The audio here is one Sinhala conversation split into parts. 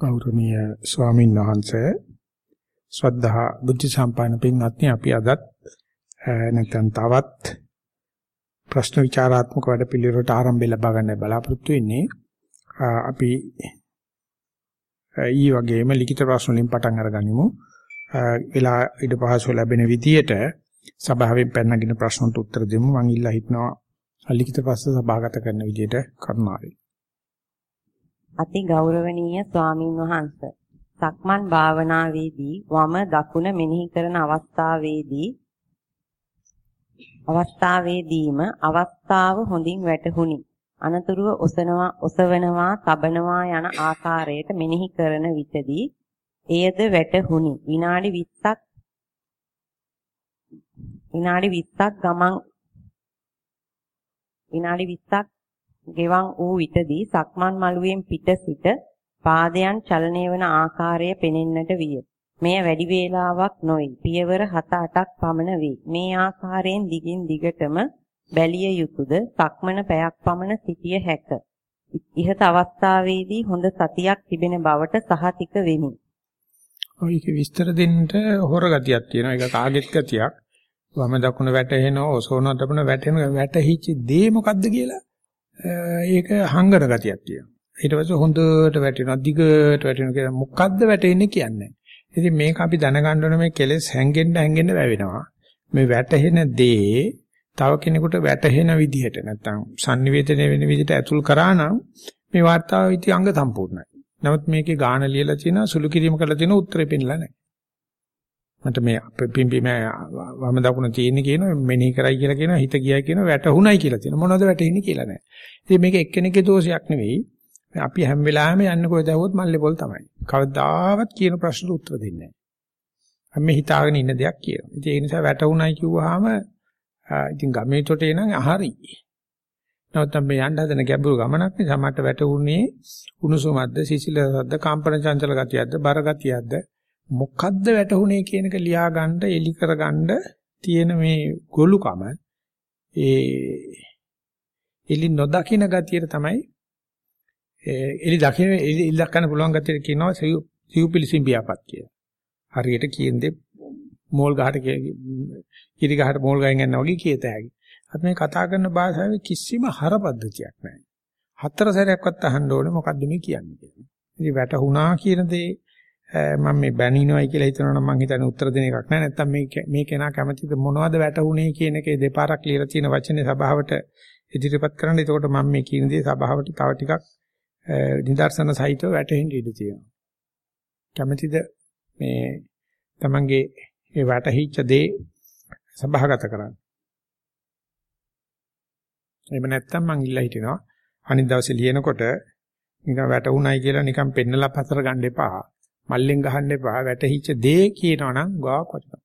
ගෞරවනීය ස්වාමීන් වහන්සේ ශ්‍රද්ධා බුද්ධ සම්පන්න පින්වත්නි අපි අදත් නැත්නම් තවත් ප්‍රශ්න විචාරාත්මක වැඩ පිළිවෙලට ආරම්භය ලබා ගන්න බලාපොරොත්තු වෙන්නේ අපි ඊ වගේම ලිඛිත ප්‍රශ්න වලින් පටන් අරගනිමු. වෙලා ඊට පහසු ලැබෙන විදියට සභාවෙන් පැනනගින ප්‍රශ්නට උත්තර දෙමු. මම ඉල්ලා හිටනවා ලිඛිත ප්‍රශ්න සභාගත කරන විදියට කරුණාවෙන්. අති ගෞරවනීය ස්වාමින් වහන්සේ සක්මන් භාවනාවේදී වම දකුණ මෙනෙහි කරන අවස්ථාවේදී අවස්ථාවේදීම අවස්ථාව හොඳින් වැටහුණි. අනතුරුව ඔසනවා ඔසවනවා තබනවා යන ආකාරයට මෙනෙහි කරන විටදී එයද වැටහුණි. විනාඩි 20ක් විනාඩි 20ක් ගමන් විනාඩි 20ක් ගෙවන් වූ විටදී සක්මන් මළුවෙන් පිට සිට පාදයන් චලනය වන ආකාරය පෙනෙන්නට විය. මෙය වැඩි වේලාවක් නොයි. පියවර 7-8ක් පමණ වේ. මේ ආකාරයෙන් දිගින් දිගටම බැලිය යුතුයද? සක්මන පැයක් පමණ සිටිය හැක. ඉහත අවස්ථාවේදී හොඳ සතියක් තිබෙන බවට සහතික වෙමි. ඔය ඒක විස්තර දෙන්න හොර ගතියක් තියෙනවා. ඒක කාගෙත් ගතියක්. වම දකුණ වැටෙනවා, ඔසෝන දකුණ වැටෙනවා. වැටහිච්ච දේ මොකද්ද කියලා ඒක හංගන ගතියක් තියෙනවා. ඊට පස්සේ හොඳට වැටෙනවා දිගට වැටෙනවා කියලා මොකද්ද වැටෙන්නේ කියන්නේ. ඉතින් මේක අපි දැනගන්න ඕනේ මේ කෙලෙස් හැංගෙන්න හැංගෙන්න වැවෙනවා. මේ වැටෙන දේ තව කෙනෙකුට වැටෙන විදිහට නැත්නම් sannivedana වෙන විදිහට ඇතුල් කරා නම් මේ වார்த்தාව ඉති අංග සම්පූර්ණයි. නමුත් මේකේ ගාන ලියලා තියෙනවා සුළු කිරීම කරලා තියෙනවා උත්තරේ පෙන්නලා නැහැ. මට මේ පිම්බි මම වම දකුණ තියෙන්නේ කියන මෙනෙහි කරයි කියලා කියනවා හිත ගියයි කියනවා වැටුණයි කියලා තියෙනවා මොනවද වැටෙන්නේ කියලා නැහැ. ඉතින් මේක එක්කෙනෙක්ගේ දෝෂයක් නෙවෙයි. අපි හැම වෙලාවෙම යන්නේ කොහෙද આવොත් මල්ලේ පොල් තමයි. කවදාවත් කියන ප්‍රශ්නට උත්තර දෙන්නේ නැහැ. අපි හිතාගෙන ඉන්න දෙයක් කියනවා. ඉතින් ඒ නිසා වැටුණයි කිව්වහම ඉතින් ගමේ තොටේ නම් හරි. නමුත් අපි යන්න හදන ගැඹුරු ගමනක් නිසා මට වැටුනේ උණුසුමක්ද සිසිලසක්ද කම්පන චංචල ගතියක්ද බර ගතියක්ද මොකද්ද වැටුනේ කියන එක ලියා ගන්න එලි කර ගන්න තියෙන මේ ගොළුකම ඒ එලි නොදකින ගතියට තමයි එලි දකින එලි දක්වන්න පුළුවන් ගතියට කියනවා සිව්පිලිසිම් බියාපත් කියලා. හරියට කියන්නේ මෝල් ගහට කිරි ගහට මෝල් ගහෙන් යනවා වගේ කියත හැකි. අපි මේ කතා කරන භාෂාවේ කිසිම හර පද්ධතියක් නැහැ. හතර සැරයක්වත් අහන්න ඕනේ මොකද්ද මේ කියන්නේ කියලා. ඉතින් වැටුණා කියන දේ මම මේ බැනිනවයි කියලා හිතනවනම් මම හිතන්නේ උත්තර දෙන එකක් නෑ නැත්තම් මේ මේ කෙනා කැමතිද මොනවද වැටුනේ කියන එකේ දෙපාරක් ලියලා තියෙන වචනේ සභාවට ඉදිරිපත් කරන්න. එතකොට මම මේ කියන දේ සභාවට තව ටිකක් නිදර්ශන සහිතව වැටහෙන්න ඉඩ තියෙනවා. කැමතිද මේ තමන්ගේ ඒ වැටහිච්ච දේ සභාගත කරන්න. එහෙම නැත්තම් මං ඉල්ලා හිටිනවා අනිත් දවසේ ලියනකොට නිකන් වැටුණයි කියලා නිකන් පෙන්නලා පතර ගන්න එපා. මල්ලෙන් ගහන්න එපා. වැටහිච්ච දේ කියනවා නම් ගාවක් වටිනවා.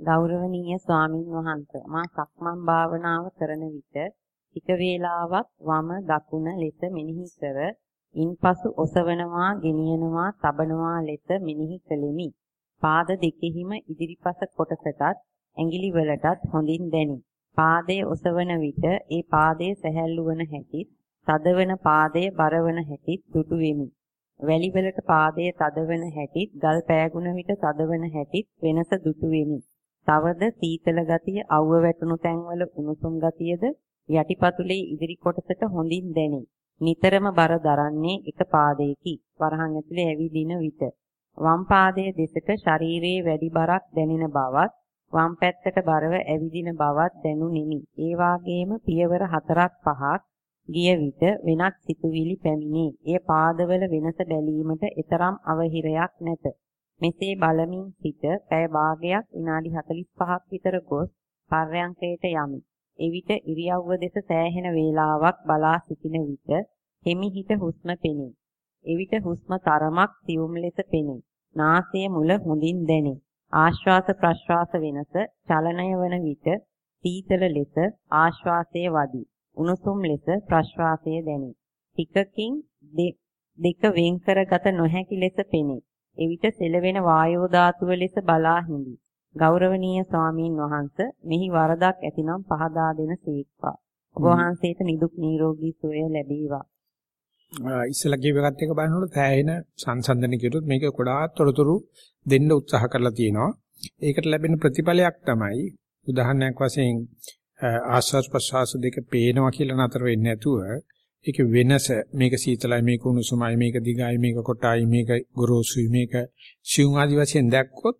ගෞරවනීය ස්වාමින් වහන්සේ මා සක්මන් භාවනාව කරන විට ටික වේලාවක් වම දකුණ ලෙස මෙනෙහි කර ඉන්පසු ඔසවනවා ගෙනියනවා තබනවා ලෙස මෙනෙහි කළෙමි. පාද දෙකෙහිම ඉදිරිපස කොටසටත් ඇඟිලි වලටත් හොඳින් දැනේ. පාදයේ ඔසවන විට ඒ පාදයේ සැහැල්ලු වන හැටිත්, තදවන පාදයේ බරවන හැටිත් දුටු වෙමි. වැලි වලට පාදයේ තදවන හැටිත්, ගල් පෑගුණ විට තදවන හැටිත් වෙනස දුටු වෙමි. තවද සීතල ගතිය, අවුව වැටුණු තැන්වල උණුසුම් ගතියද යටිපතුලේ ඉදිරි කොටසට හොඳින් දැනේ. නිතරම බර දරන්නේ එක පාදයකි. වරහන් ඇතුලේ ඇවිදින විට වම් පාදයේ දෙසට ශරීරයේ වැඩි බරක් දැනෙන බවත් වම් පැත්තට බරව ඇවිදින බවත් දැනුනිමි. ඒ වාගේම පියවර 4ක් 5ක් ගිය විට වෙනත් සිතුවිලි පැමිණේ. එය පාදවල වෙනස බැලීමට එතරම් අවහිරයක් නැත. මෙසේ බලමින් සිට පැය භාගයක් විනාඩි 45ක් විතර ගොස් පර්යංකයට යමි. එවිට ඉරියව්ව දෙස සෑහෙන වේලාවක් බලා සිටින විට හිමිහිට හුස්ම පෙනේ. එවිට හුස්ම තරමක් සියුම් ලෙස පෙනේ. නාසය මුල හොඳින් දැනේ. ආශ්වාස ප්‍රශ්වාස වෙනස චලනය වන විට සීතල ලෙස ආශ්වාසයේ වදී. උණුසුම් ලෙස ප්‍රශ්වාසයේ දැනේ. ටිකකින් දෙක වෙන් කරගත නොහැකි ලෙස පෙනේ. එවිට සෙලවෙන වායෝ ධාතුව ලෙස බලා හිඳි. ගෞරවනීය ස්වාමීන් වහන්ස මෙහි වරදක් ඇතිනම් පහදා දෙන සීක්වා. ඔබ වහන්සේට නිදුක් නිරෝගී සුවය ලැබේවා. ඉස්සලා කියව එකත් එක බලනකොට තෑහෙන සංසන්දන කිරුත් මේක ගොඩාක් තොරතුරු දෙන්න උත්සාහ කරලා තියෙනවා. ඒකට ලැබෙන ප්‍රතිඵලයක් තමයි උදාහරණයක් වශයෙන් ආස්වාස් ප්‍රසවාස දෙක පේනවා කියලා නතර වෙන්නේ නැතුව ඒකේ වෙනස මේක සීතලයි මේක උණුසුමයි මේක දිගයි මේක කොටයි මේක ගොරෝසුයි මේක සියුම් ආදි වශයෙන් දැක්කොත්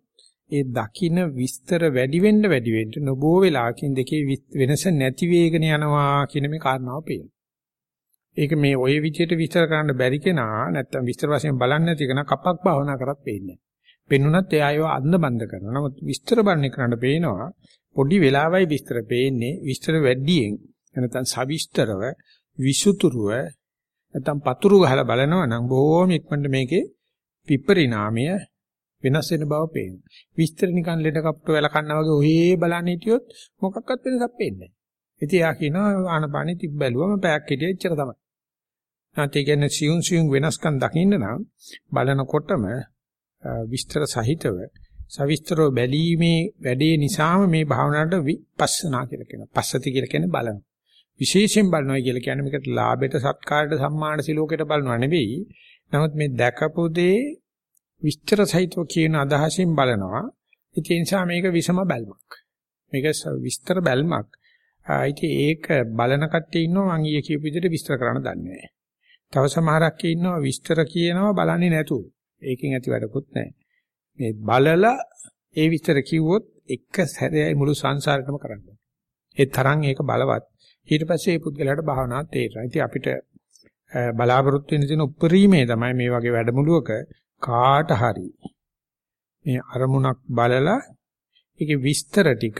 ඒ දකින්න විස්තර වැඩි වෙන්න වැඩි වෙන්න නොබෝ වෙලාවකින් දෙකේ වෙනස නැති වේගන යනවා කියන මේ කාරණාව පේනවා. ඒක මේ ওই විදිහට විස්තර කරන්න බැරි කෙනා නැත්තම් විස්තර වශයෙන් බලන්නේ නැති කෙනා කපක් භාවනා කරත් පේන්නේ නැහැ. පෙන්නුනත් එයා ඒව අඳ බඳ කරනවා. නමුත් විස්තර බලන්නේ කරන්න පේනවා පොඩි වෙලාවයි විස්තර පේන්නේ විස්තර වැඩියෙන් නැත්නම් සවිස්තරව විසුතුරුව නැත්නම් පතුරු ගහලා බලනවා නම් බොහොම ඉක්මනට මේකේ විපරිණාමය වෙනස් වෙන බව පේනවා. විස්තර නිකන් ලෙඩ කප්පට වෙල කන්නා වගේ ඔහේ බලන්න හිටියොත් මොකක්වත් වෙනසක් පේන්නේ නැහැ. ඉතින් එයා කියනවා ආනපානෙ තිබ්බ බැලුවම පැයක් හිටිය එච්චර තමයි. නැත්නම් ඒ කියන්නේ සියුම් සියුම් වෙනස්කම් දකින්න නම් බලනකොටම විස්තර සහිතව සවිස්තරව බැලීමේ වැඩේ නිසාම මේ භාවනාවට විපස්සනා කියලා කියනවා. පස්සති කියලා කියන්නේ බලනවා. විශේෂයෙන් බලනවා කියලා කියන්නේ මේකට ලාභයට සත්කාරයට සම්මාන සිලෝකයට බලනවා නෙවෙයි. නමුත් මේ දැකපු දේ විස්තර සහිතව කියන අදහසින් බලනවා. ඒ නිසා මේක විසම බැල්මක්. මේක විස්තර බැල්මක්. ඉතින් ඒක බලන කට්ටිය ඉන්නවා මම ඊයේ කියපු විදිහට විස්තර කරන්න දන්නේ නැහැ. තව සමහරක් ඉන්නවා විස්තර කියනවා බලන්නේ නැතුව. ඒකෙන් ඇති වැඩකුත් නැහැ. මේ බලලා ඒ විස්තර කිව්වොත් එක සැරේයි මුළු සංසාරෙටම කරන්න. ඒ තරම් ඒක බලවත්. ඊට පස්සේ මේ පුද්ගලයාට භාවනාව තේරෙනවා. ඉතින් අපිට බලාපොරොත්තු වෙන තියෙන උපරිමේ තමයි මේ වගේ වැඩමුළුවක කාට හරි මේ අරමුණක් බලලා ඒකේ විස්තර ටික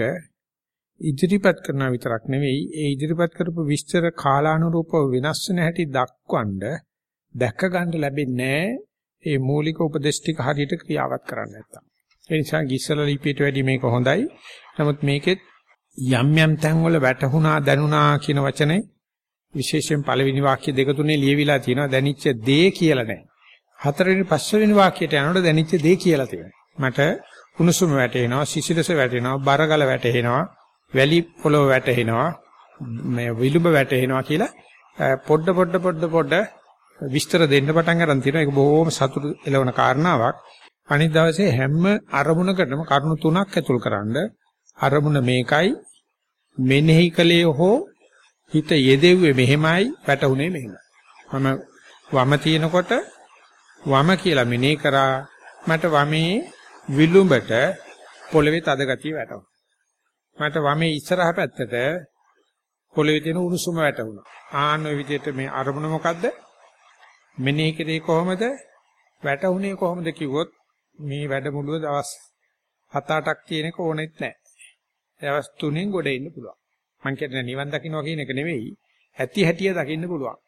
ඉදිරිපත් කරන විතරක් නෙවෙයි ඒ ඉදිරිපත් කරපු විස්තර කාලානුරූපව වෙනස් වෙන හැටි දක්වන්න දැක ගන්න ලැබෙන්නේ ඒ මූලික උපදේශ ටික හරියට ක්‍රියාවත් කරන්න නැත්තම්. ඒ නිසා ගිස්සල ලිපියට වැඩි මේක හොඳයි. නමුත් මේකෙත් යම් යම් තැන්වල වැටහුණා දැනුණා කියන වචනේ විශේෂයෙන් පළවෙනි වාක්‍ය දෙක තුනේ ලියවිලා තියෙනවා දැනිච්ච දේ කියලා නැහැ. හතරවෙනි පස්වෙනි වාක්‍යයට යනකොට දැනිච්ච දේ කියලා තියෙනවා. මට කුණුසුම වැටෙනවා, සිසිලස වැටෙනවා, බරගල වැටෙනවා, වැලි පොළොව වැටෙනවා, මේ විලුඹ වැටෙනවා කියලා පොඩ පොඩ පොඩ පොඩ විස්තර දෙන්න පටන් ගන්න තියෙනවා. ඒක බොහොම සතුටු එළවන කාරණාවක්. අනිත් දවසේ හැම අරමුණකටම කරුණු තුනක් ඇතුල් කරන්න අරමුණ මේකයි මෙනෙහි කලේ හෝ හිත යෙදෙව්වේ මෙහෙමයි වැටුනේ මෙහෙමයි. මම වම තිනකොට වම කියලා මෙනෙහි කරා මට වමේ විලුඹට පොළවේ තද ගතිය වැටුණා. මට වමේ ඉස්සරහ පැත්තට පොළවේ තියෙන උණුසුම වැටුණා. ආන්න ඔය විදිහට මේ අරමුණ මොකද්ද? මෙනෙහි කරේ කොහොමද? වැටුනේ කොහොමද කිව්වොත් මේ වැඩමුළුව දවස් 7-8ක් තියෙනක ඕනෙත් නැහැ. දවස් 3න් ගොඩ එන්න පුළුවන්. මං කියන්නේ නිවන් දකින්නවා කියන එක නෙවෙයි, ඇති හැටිය දකින්න පුළුවන්.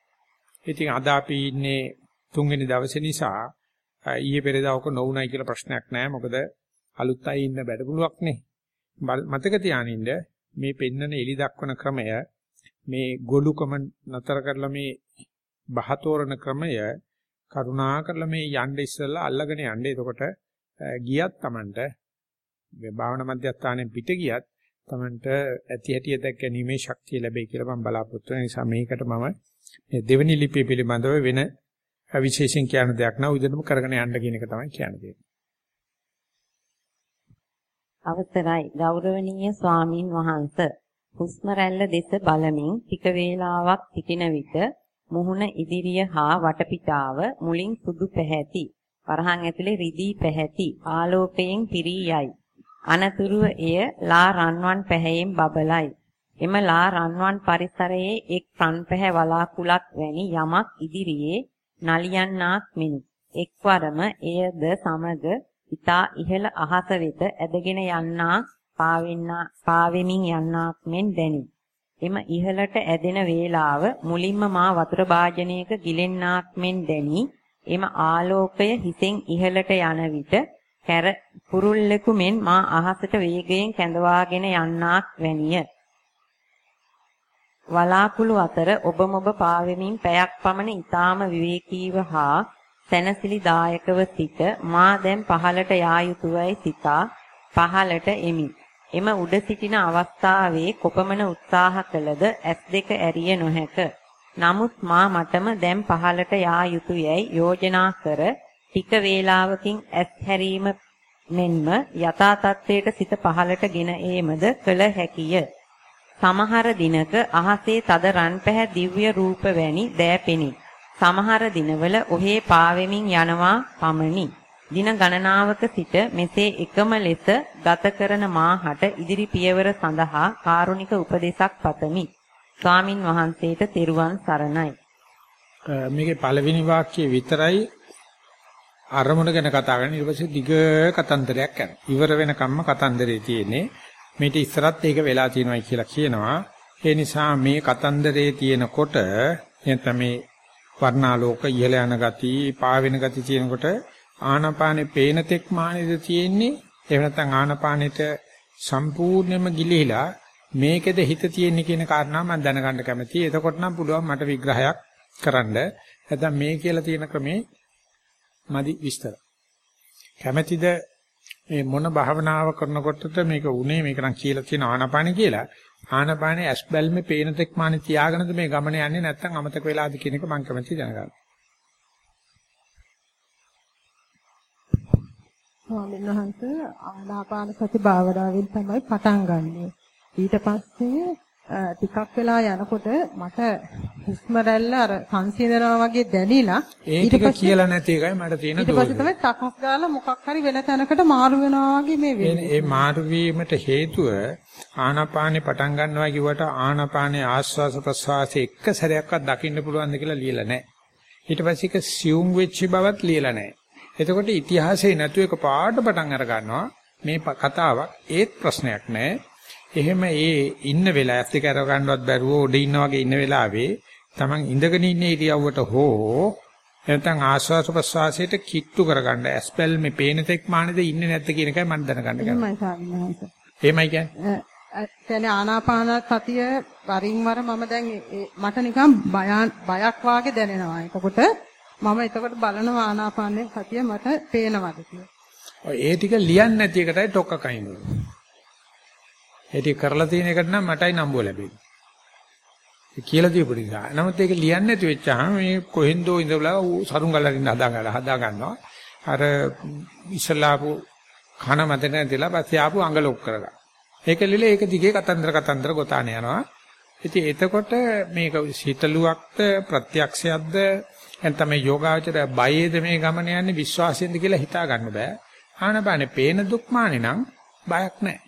ඉතින් අද අපි ඉන්නේ තුන්වෙනි දවසේ නිසා ඊයේ පෙරේදාවක නොවුණයි කියලා ප්‍රශ්නයක් නැහැ. මොකද අලුත් අය ඉන්න වැඩමුළුවක් නේ. මතක තියානින්න මේ පෙන්නන එලි දක්වන ක්‍රමය මේ ගොළුකම නතර කරලා මේ බහතෝරන ක්‍රමය කරුණා කරලා මේ යන්න ඉස්සෙල්ලා අල්ලගෙන යන්න. එතකොට ගියත් Tamanට මේ භාවනා මධ්‍යස්ථානෙන් පිට ගියත් Tamanට ඇති හැටි දැක් ගැනීමේ ශක්තිය ලැබෙයි කියලා මම බලාපොරොත්තු වෙන නිසා මේකට මම මේ දෙවෙනි ලිපිය පිළිබඳව වෙන විශේෂයෙන් කියන දෙයක් නෑ උදේටම කරගෙන යන්න කියන එක තමයි කියන්නේ. අවසරයි ගෞරවනීය ස්වාමින් වහන්සේ හුස්ම රැල්ල දෙස බලමින් ටික වේලාවක් සිටින විට මුහුණ ඉදිරිය හා වටපිටාව මුලින් සුදු පැහැති. වරහන් ඇතුලේ රිදී පැහැති. ආලෝකයෙන් පිරී යයි. අනතුරුව එය ලා රන්වන් පැහැයෙන් බබලයි. එම ලා රන්වන් පරිසරයේ එක් රන් පැහැ වලාකුලක් වැනි යමක් ඉදිරියේ නලියන්නාක් මෙනි. එක්වරම එයද සමග ඊතා ඉහළ අහස වෙත ඇදගෙන යන්නා පාවෙන්නා පාවෙමින් යන්නාක් මෙන් දැනේ. එම ඉහළට ඇදෙන වේලාව මුලින්ම මා වතුර භාජනයක ගිලෙන්නාක් මෙන් දැනි එම ආලෝකය හිතෙන් ඉහළට යන විට කැර පුරුල්ලෙකු මෙන් මා අහසට වේගයෙන් කැඳවාගෙන යන්නාක් වැනිය. වලාකුළු අතර ඔබ මොබ පාවෙමින් පැයක් පමණ ඊටාම විවේකීව හා සැනසිලිදායකව සිට මා දැන් පහළට යා යුතුයයි සිතා පහළට එමි. එම උඩ සිටින අවස්ථාවේ කොපමණ උත්සාහ කළද S2 ඇරිය නොහැක. නමුත් මා මටම දැන් පහළට යා යුතුයයි යෝජනා කර ටික වේලාවකින් ඇස් හැරීම මෙන්ම යථා තත්ත්වයට සිත පහළට ගෙන ඒමද කළ හැකිය. සමහර දිනක අහසේ තද රන් පැහැ දිව්‍ය රූප වැනි දෑපෙනි. සමහර දිනවල ඔහේ පාවෙමින් යනවා පමණි. දින ගණනාවක සිට මෙසේ එකම ලෙස ගත කරන මාහට ඉදිරි පියවර සඳහා කාරුණික උපදේශක් පතමි. ස්වාමින් වහන්සේට තෙරුවන් සරණයි. මේකේ පළවෙනි වාක්‍යය විතරයි අරමුණ ගැන කතා කරන්නේ ඊට පස්සේ දිග කතන්දරයක් යනවා. ඉවර වෙනකම්ම කතන්දරේ තියෙන්නේ. මේක ඉස්සරත් ඒක වෙලා තියෙනවායි කියලා කියනවා. ඒ නිසා මේ කතන්දරේ තියෙනකොට එතන මේ වර්ණාලෝක ඉහළ යන ගති, පාවෙන ගති තියෙනකොට ආනාපානේ පේන තෙක් මානෙද තියෙන්නේ. එහෙම නැත්නම් ආනාපානෙට සම්පූර්ණයෙන්ම ගිලිහිලා මේකෙද හිත තියෙන්නේ කියන කාරණා මම දැනගන්න කැමතියි. එතකොට නම් පුළුවන් මට විග්‍රහයක් කරන්න. නැත්නම් මේ කියලා තියෙන ක්‍රමේ මදි විස්තර. කැමැතිද මේ මොන භාවනාව කරනකොටද මේක උනේ මේක නම් කියලා තියෙන ආනාපාන කියලා. ආනාපානේ ඇස් බැල්මේ පේන තෙක් මානේ තියාගෙනද මේ ගමන යන්නේ නැත්නම් අමතක වෙලාද කියන එක මම කැමැති දැනගන්න. ස්වාමීන් වහන්සේ ආනාපාන සති භාවනාවෙන් තමයි පටන් ගන්නෙ. ඊට පස්සේ ටිකක් වෙලා යනකොට මට හුස්ම රැල්ල අර සංසිඳනවා වගේ දැනිලා ඊට පස්සේ කියලා නැති එකයි මට තියෙන ඊට පස්සේ තමයි තකස් ගාලා මොකක් හරි වෙන තැනකට මාරු වෙනවා වගේ මේ වෙන්නේ. ඒ මාරු වීමට හේතුව ආනාපානේ පටන් ගන්නවා කිව්වට ආනාපානේ ආස්වාස ප්‍රස්වාස එක සැරයක්වත් දකින්න පුළුවන්ද කියලා ලියලා නැහැ. ඊට පස්සේ ඒක සියුම් වෙච්ච බවත් ලියලා නැහැ. එතකොට ඉතිහාසයේ නැතු එක පාඩ පටන් අර ගන්නවා මේ කතාවක් ඒත් ප්‍රශ්නයක් නැහැ. එහෙම ඒ ඉන්න වෙලාව ඇස් දෙක අර ගන්නවත් බැරුව උඩ ඉන්න වගේ ඉන්න වෙලාවේ Taman ඉඳගෙන ඉන්න ඉරියව්වට හෝ නැත්නම් ආශ්වාස ප්‍රශ්වාසයට කිට්ටු කරගන්න ඇස්පල් මේ පේන තෙක් මානේද ඉන්නේ නැද්ද කියන එකයි මම දැනගන්න කැමතියි. එහෙමයි කියන්නේ. කියන්නේ ආනාපාන සතිය වරින් වර මම දැන් මට නිකන් බයක් වාගේ දැනෙනවා. එතකොට මම එතකොට බලනවා ආනාපානයේ සතිය මට පේනවද කියලා. ඒ ටික ලියන්නේ නැති එකටයි ටොක්ක කයින්. ඒ ටික කරලා තියෙන එකට නම් මටයි නම්බුව ලැබෙන්නේ. කියලා දීපු නිසා. නමුත් ඒක ලියන්නේ නැති වෙච්චාම මේ කොහෙන්දෝ ඉඳලා සරුංගලරින් හදා ගන්න හදා ගන්නවා. අර ඉස්ලාපු කන මත නැතිලා පස්සේ ආපු අඟ ලොක් කරගන්න. ඒක ලිල ඒක දිගේ කතන්දර කතන්දර ගොතාන යනවා. ඉතින් එතකොට මේක හිතලුවක්ද ප්‍රත්‍යක්ෂයක්ද නැත්නම් මේ යෝගාචරය බයේද මේ ගමන යන්නේ විශ්වාසයෙන්ද කියලා හිතා ගන්න බෑ. ආනපානේ පේන දුක්මානේ නම් බයක් නැහැ.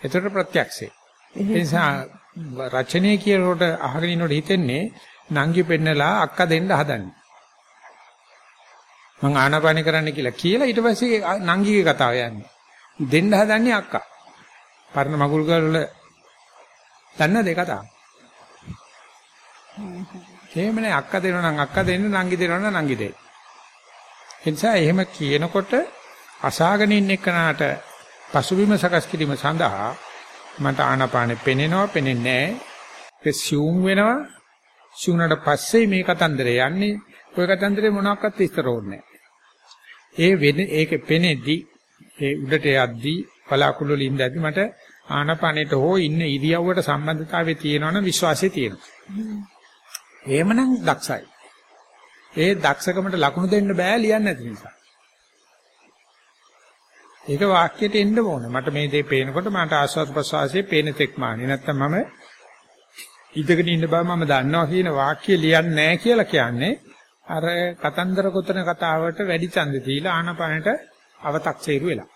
ඒතර ප්‍රත්‍යක්ෂේ. ඒ නිසා රචනයේ කියනකොට අහගෙන ඉන්නකොට හිතෙන්නේ නංගි පෙන්නලා අක්ක දෙන්න හදන්නේ. මං ආනාපාන කරන්න කියලා කියලා ඊට පස්සේ නංගිගේ කතාව යන්නේ. දෙන්න හදන්නේ අක්කා. පරණ මගුල් ගල් දන්න දෙක කතාව. එහෙම නෑ අක්කා දෙනවා නම් අක්කා දෙන්න නංගි දෙනවා නම් නංගි දෙන්න. ඒ නිසා එහෙම කියනකොට අසාගෙන ඉන්න එක්කනට පසුබිම සකස් කිරීම සඳහා මට ආනාපානෙ පෙනෙනවා පෙනෙන්නේ නැහැ. සියුම් වෙනවා. සියුම්නට පස්සේ මේ කතන්දරේ යන්නේ. ওই කතන්දරේ මොනවාක්වත් විස්තර ඕනේ ඒ වෙන ඒක පෙනෙද්දි ඒ උඩට යද්දි බලාකුළු වලින් දැද්දි මට ආනාපානෙට හෝ ඉන්න ඉරියව්වට සම්බන්ධතාවය තියෙනවනම් විශ්වාසය තියෙනවා. එහෙමනම් දක්ෂයි. ඒ දක්ෂකමට ලකුණු දෙන්න බෑ ලියන්නේ නැති නිසා. ඒක වාක්‍යයට එන්න ඕනේ. මට මේ දේ පේනකොට මට ආස්වාද ප්‍රසවාසයේ පේන තෙක් මානේ. නැත්තම් මම ඉඳගෙන ඉන්න බව මම දන්නවා කියන වාක්‍ය ලියන්නේ නැහැ කියලා කියන්නේ අර කතන්දර කොතන කතාවට වැඩි ඡන්ද දීලා ආනපනට අව탁සීරු වෙලා.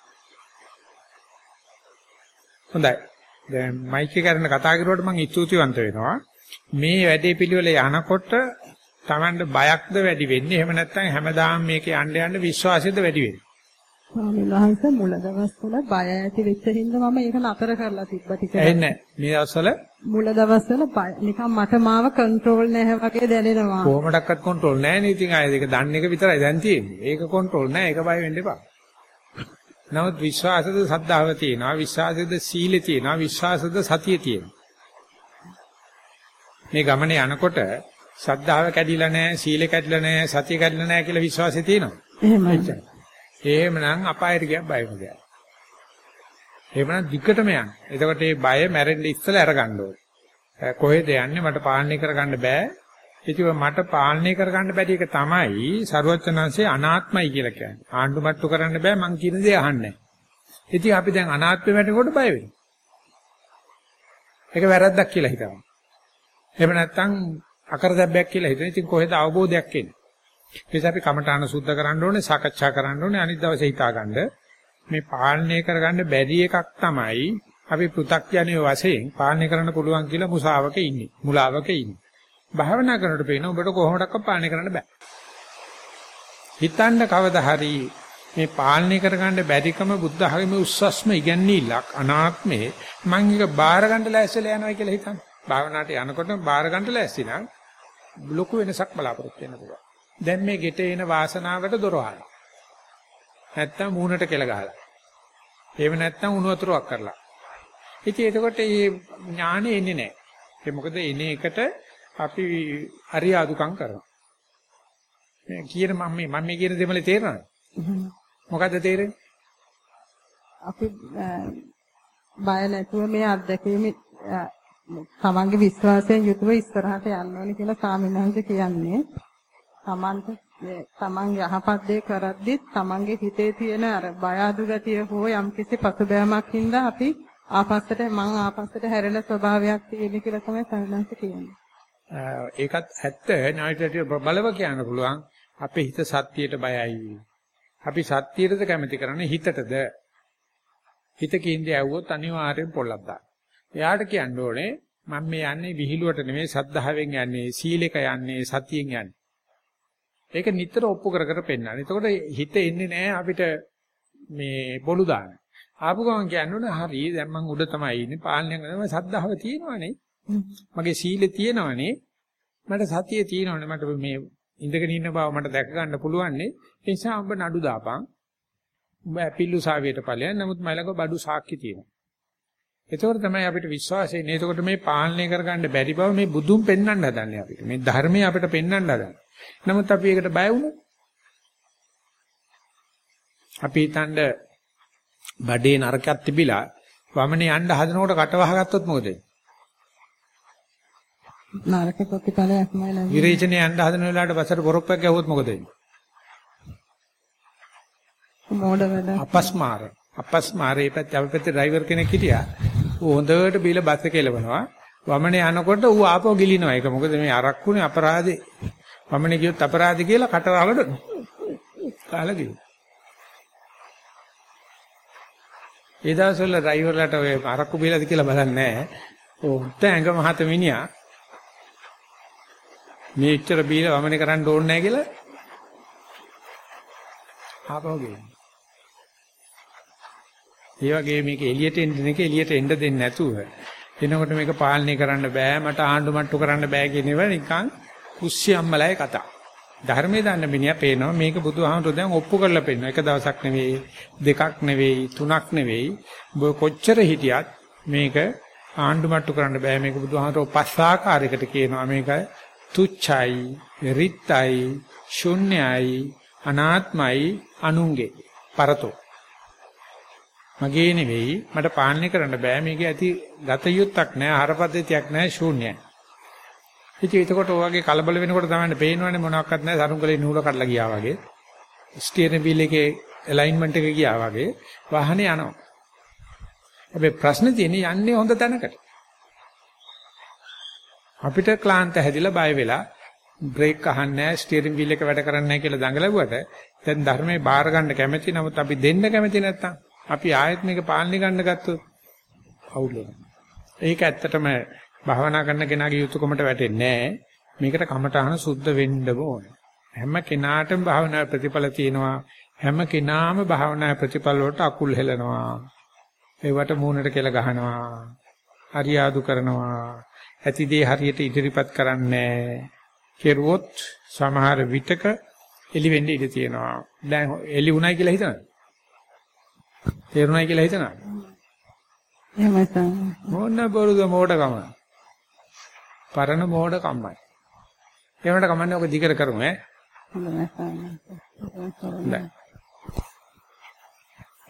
හොඳයි. දැන් මයික් එක කරන කතා කරුවට මම ස්තුතිවන්ත වෙනවා. මේ වැඩේ පිළිවෙල යනකොට Tamanට බයක්ද වැඩි වෙන්නේ. එහෙම නැත්නම් හැමදාම මේක යන්න යන්න විශ්වාසයද වැඩි වෙන්නේ. ස්වාමීන් වහන්සේ මුල දවස්වල බය ඇති වෙච්ච හින්දා මම ඒක නතර කරලා තිබ්බා ටික. එන්නේ මේ දවස්වල මුල දවස්වල බය නිකන් මට මාව කන්ට්‍රෝල් නැහැ වගේ දැනෙනවා. කොහොමඩක්වත් කන්ට්‍රෝල් නැහැ නේ. ඉතින් ආයෙත් ඒක දන්න එක විතරයි දැන් තියෙන්නේ. ඒක කන්ට්‍රෝල් නැහැ. ඒක බය වෙන්න එපා. නමුත් විශ්වාසද සද්ධාව තියෙනවා. විශ්වාසද සීලේ තියෙනවා. විශ්වාසද සතිය තියෙනවා. මේ ගමනේ යනකොට සද්ධාව කැඩිලා නැහැ, සීලේ කැඩිලා නැහැ, සතිය කැඩිලා නැහැ කියලා විශ්වාසය තියෙනවා. එහෙමයි. එහෙමනම් අපායට ගියා බය වෙනවා. එහෙමනම් දිගටම යන්න. එතකොට මේ බය මැරෙන්න ඉස්සෙල්ලා අරගන්න ඕනේ. කොහෙද යන්නේ මට පාලනය කරගන්න බෑ. ඉතින් මට පාලනය කරගන්න බැරි එක තමයි ਸਰවචනංශේ අනාත්මයි කියලා කියන්නේ. ආණ්ඩු මට්ටු කරන්න බෑ මං කියන දේ අහන්නේ. ඉතින් අපි දැන් අනාත්මෙ වැටෙනකොට බය වෙනවා. ඒක වැරද්දක් කියලා හිතනවා. එහෙම නැත්නම් අකරදැබ්බයක් කියලා හිතන. ඉතින් කොහෙද අවබෝධයක් එන්නේ? ඒ අපි කමඨාන සුද්ධ කරන්න ඕනේ, සාකච්ඡා කරන්න ඕනේ, අනිත් දවසේ හිතාගන්න මේ පාලනය කරගන්න බැරි එකක් තමයි අපි පෘ탁ඥයෝ වශයෙන් පාලනය කරන්න පුළුවන් කියලා මුසාවක ඉන්නේ. මුලාවක ඉන්නේ. භාවනා කරනකොට පේන ඔබට කොහොමඩක්වත් පාලනය කරන්න බෑ. හිතන්න කවදා හරි මේ පාලනය කරගන්න බැරිකම බුද්ධ ධර්මයේ උස්සස්ම ඉගැන්වීලක් අනාත්මේ මම එක බාර ගන්න ලෑස්තිලා යනවා කියලා හිතන්න. භාවනාවට යනකොට බාර ගන්න ලෑස්ති නම් ලොකු වෙනසක් බලාපොරොත්තු වෙන්න පුළුවන්. දැන් මේ ගෙට එන වාසනාවට දොර වහලා. නැත්තම් මූණට කෙල ගහලා. එහෙම නැත්තම් උණු වතුරක් කරලා. ඉතින් එතකොට මේ ඥානෙ එන්නේ නැහැ. ඒ මොකද එන එකට අපි අරියාදුකම් කරනවා. මේ කියන මම මේ මම මේ කියන දෙමලේ තේරෙනවද? මොකද්ද තේරෙන්නේ? අපි බය නැතුව මේ අත්දැකීම තමන්ගේ විශ්වාසයෙන් යුතුව ඉස්සරහට යන්න ඕනේ කියලා වහන්සේ කියන්නේ. තමන්ට තමන් යහපත් දේ කරද්දිත් තමන්ගේ හිතේ තියෙන අර බය අඩු ගතිය හෝ යම්කිසි පසුබෑමක් හින්දා අපි ආපස්සට මං ආපස්සට හැරෙන ස්වභාවයක් තියෙන කියලා තමයි සරණන්ත කියන්නේ. ඒකත් ඇත්ත නායිටට බලව කියන්න පුළුවන් අපේ හිත සත්‍යයට බයයි. අපි සත්‍යයටද කැමති කරන්නේ හිතටද? හිත කින්දේ ඇව්වොත් අනිවාර්යෙන් පොල්ලක් දාන්න. එයාට කියන්න ඕනේ මම මේ යන්නේ විහිළුවට නෙමෙයි සද්ධාවෙන් යන්නේ සීලෙක යන්නේ සතියෙන් යන්නේ. ඒක නිතර ඔප්පු කර කර පෙන්නන. එතකොට හිත එන්නේ නැහැ අපිට මේ බොළු දාන්න. ආපු ගමන් කියන්නේ හරි දැන් මං උඩ තමයි ඉන්නේ පාලනය කරනවා සද්ධාව තියෙනවනේ. මගේ සීලෙ තියෙනවනේ. මට සතියේ තියෙනවනේ මට මේ ඉඳගෙන ඉන්න බව මට දැක ගන්න පුළුවන්නේ. ඒ නිසා ඔබ නඩු දාපන්. ඔබ ඇපිල්ලු සාවියට ඵලයන්. නමුත් මයිලක බඩු සාක්ෂි තියෙනවා. එතකොට තමයි අපිට විශ්වාසය එන්නේ. එතකොට මේ පාලනය කරගන්න බැරි බව මේ බුදුන් පෙන්වන්න හදන්නේ අපිට. මේ ධර්මය අපිට පෙන්වන්න හදන්නේ. නමුත් අපි ඒකට බය වුණොත් අපි හිතනද බඩේ නරකයක් තිබිලා වමනේ යන්න හදනකොට කට වහගත්තොත් මොකද වෙන්නේ? නරක ප්‍රතිඵලයක්මයි ලැබෙන්නේ. විරේචනේ යන්න හදන වෙලාවට බසට පොරොප්පයක් ගැහුවොත් මොකද වෙන්නේ? මෝඩ වැඩ. අපස්මාර. අපස්මාරේ පැත්තේ අපි පැත්තේ ඩ්‍රයිවර් කෙනෙක් හිටියා. ඌ හොඳට බීල බස් එක එලවනවා. වමනේ යනකොට ඌ ආපහු ගිලිනවා. ඒක මොකද මේ අරක්කුනේ අපරාධේ. වමනේ ගියොත් අපරාධේ කියලා කටවහකට කාලා ගිහුවා. ඒ දවස්වල ඩ්‍රයිවර්ලාට ඔය අරක්කු බීලාද කියලා බලන්නේ නැහැ. උත් ඇඟ මහත මිනිහා මේ ඉච්චර බීලා වමනේ කරන්න ඕනේ නැහැ කියලා ආපහු ගියා. ඒ වගේ මේක එළියට එන්න එක එළියට එන්න දෙන්නේ නැතුව එනකොට මේක පාලනය කරන්න බෑ මට ආණ්ඩු මට්ටු කරන්න බෑ කියන ඒවා නිකන් කුස්සියම්මලයි කතා. ධර්මයේ දන්න මිනිහා පේනවා මේක බුදුහාමුදුරුවෝ දැන් ඔප්පු කරලා පෙන්නනවා. එක දවසක් නෙවෙයි, දෙකක් නෙවෙයි, තුනක් නෙවෙයි. ඔබ කොච්චර හිටියත් මේක ආණ්ඩු මට්ටු කරන්න බෑ. මේක බුදුහාමුදුරුවෝ පස් ආකාරයකට කියනවා. මේක තුච්චයි, රිත්යි, ශුන්‍යයි, අනාත්මයි, අනුංගේ. පරතෝ. මගේ නෙවෙයි මට පාලනය කරන්න බෑ මේක ඇති ගත යුත්තක් නෑ ආහාර පද්ධතියක් නෑ ශූන්‍යයි ඉතින් එතකොට ඔයගේ කලබල වෙනකොට තමයි පේනවනේ මොනවත් නැහැ සරුංගලේ නූල කඩලා ගියා වගේ. ස්ටියරින් වීල් එකේ ඇලයින්මන්ට් එක ගියා වගේ වාහනේ යනවා. හැබැයි ප්‍රශ්නේ තියෙන්නේ යන්නේ හොඳ තැනකට. අපිට ක්ලාන්ත හැදිලා බය වෙලා බ්‍රේක් අහන්නේ නැහැ ස්ටියරින් වීල් එක වැඩ කරන්නේ නැහැ කියලා දඟලුවට දැන් ධර්මයේ බාර ගන්න කැමැති නමුත් අපි දෙන්න කැමැති නැත්තම් අපි ආයෙත් මේක පාලනය ගන්න ගත්තොත් අවුල් වෙනවා. ඒක ඇත්තටම භාවනා කරන කෙනාගේ යුතුයකමට වැටෙන්නේ නැහැ. මේකට කමඨහන සුද්ධ වෙන්න ඕනේ. හැම කෙනාටම භාවනා ප්‍රතිඵල තියෙනවා. හැම කෙනාම භාවනා ප්‍රතිඵල වලට අකුල් හෙලනවා. ඒවට මූණට කෙල ගහනවා. හරියාදු කරනවා. ඇති දේ හරියට ඉදිරිපත් කරන්නේ කෙරුවොත් සමහර විටක එලි වෙන්න ඉඩ තියෙනවා. දැන් එලි උණයි කියලා හිතනවා. තේරුණයි කියලා හිතනවා. එහෙමයි තමයි. මොන බොරුද මෝඩකම. පරණ මෝඩ කම්මයි. ඒ වුණාට කමන්නේ ඔක දිගට කරමු ඈ.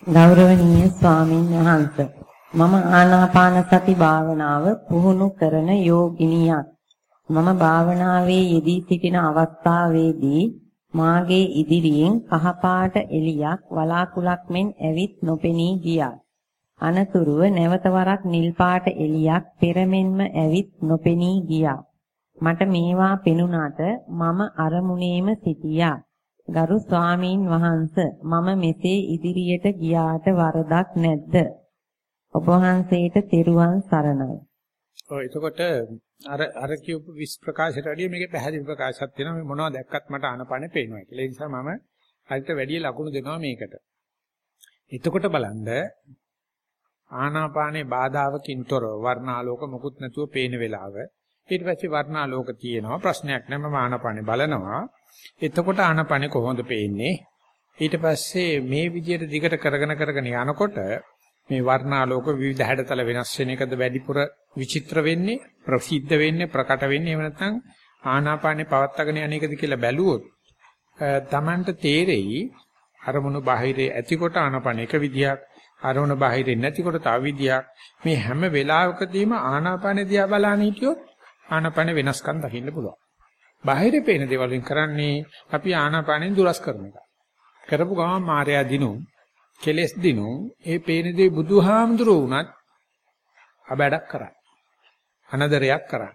ගෞරවනීය ස්වාමින් වහන්සේ මම ආනාපාන සති භාවනාව පුහුණු කරන යෝගිනියක්. මම භාවනාවේ යෙදී සිටින අවස්ථාවේදී මාගේ ඉදිරියෙන් කහපාට එලියක් වලාකුලක් මෙන් ඇවිත් නොපෙනී ගියා. අනතුරුව නැවත වරක් නිල් පාට එලියක් පෙරමෙන්ම ඇවිත් නොපෙනී ගියා. මට මේවා පෙනුනාට මම අරමුණේම සිටියා. ගරු ස්වාමීන් වහන්ස මම මෙසේ ඉදිරියට ගියාට වරදක් නැද්ද? ඔබ වහන්සේට තෙරුවන් සරණයි. ඔය එතකොට අර අර කියපු විස් ප්‍රකාශයට වැඩිය මේකේ පැහැදිලි ප්‍රකාශයක් තියෙනවා මේ මොනවද දැක්කත් මට ආනපනේ පේනවා කියලා. ඒ නිසා මම හරියට වැඩි ලකුණු දෙනවා මේකට. එතකොට බලන්න ආනාපානේ බාධාවකින් තොරව වර්ණාලෝක මුකුත් නැතුව පේන වෙලාව. ඊට පස්සේ වර්ණාලෝක තියෙනවා. ප්‍රශ්නයක් නැහැ. මම ආනාපානේ බලනවා. එතකොට ආනාපානේ කොහොමද පේන්නේ? ඊට පස්සේ මේ විදිහට දිගට කරගෙන කරගෙන යනකොට මේ වර්ණාලෝක විවිධ හැඩතල වෙනස් වෙන එකද වැඩිපුර විචිත්‍ර වෙන්නේ ප්‍රසිද්ධ වෙන්නේ ප්‍රකට වෙන්නේ? එහෙම නැත්නම් ආනාපානේ පවත්වාගෙන යන එකද කියලා බැලුවොත් තමන්ට තේරෙයි අරමුණු බාහිරේ ඇතිකොට ආනාපාන එක විදියක් අරමුණ බාහිරේ නැතිකොට තව විදියක් මේ හැම වෙලාවකදීම ආනාපානේ දිහා බලන හිටියොත් ආනාපානේ වෙනස්කම් දකින්න පුළුවන්. බාහිරේ පේන දේවල් වලින් කරන්නේ අපි ආනාපානෙන් දුරස් කරන එක. කරපු ගමන් මායя දිනු කෙලස් දිනු ඒ පේන දේ බුදුහාමුදුරුවෝ වුණත් අබැඩක් කරා. අනදරයක් කරා.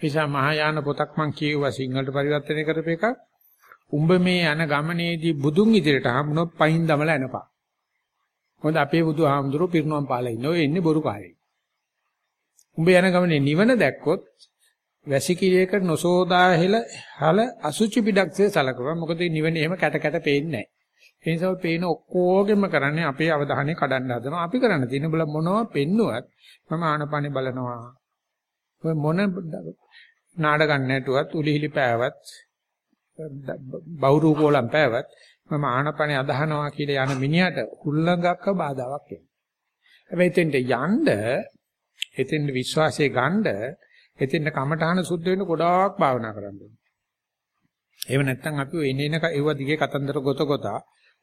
නිසා මහායාන පොතක් මං කියුවා සිංහලට පරිවර්තනය කරපු එකක්. උඹ මේ යන ගමනේදී බුදුන් ඉදිරියට හම්බුනොත් පයින් දමලා එනපා. මොකද අපේ බුදුහාමුදුරුවෝ පිරිනුවම් පාලා ඉන්නේ. ඔය ඉන්නේ බොරු කාලේ. උඹ යන ගමනේ නිවන දැක්කොත් වැසිකිළියක නොසෝදා හෙල හල අසුචි පිටක්සේ සලකනවා. මොකද නිවන එහෙම කැට කැට පේන්නේ නැහැ. ඒ නිසා පේන ඔක්කොගෙම කරන්නේ අපේ අවධානය කඩන්න හදනවා. අපි කරන්න තියෙන බල මොනවා පෙන්නුවත් මම ආනපනෙ බලනවා. ඔය මොන නාඩගම් නැටුවත් උලිහිලි පෑවත් බවුරු කෝලම් පෑවත් මම ආනපනේ අදහනවා කියලා යන මිනිහට හුල්ලඟක්ක බාධාවක් එනවා. හැබැයි එතෙන්ට යන්න එතෙන්ට විශ්වාසය ගන්න එතෙන්ට කමඨාන සුද්ධ වෙන්න ගොඩාක් භාවනා කරන්න ඕනේ. එහෙම නැත්නම් අපි එන එන ඒව දිගේ කතන්දර ගොත ගොතා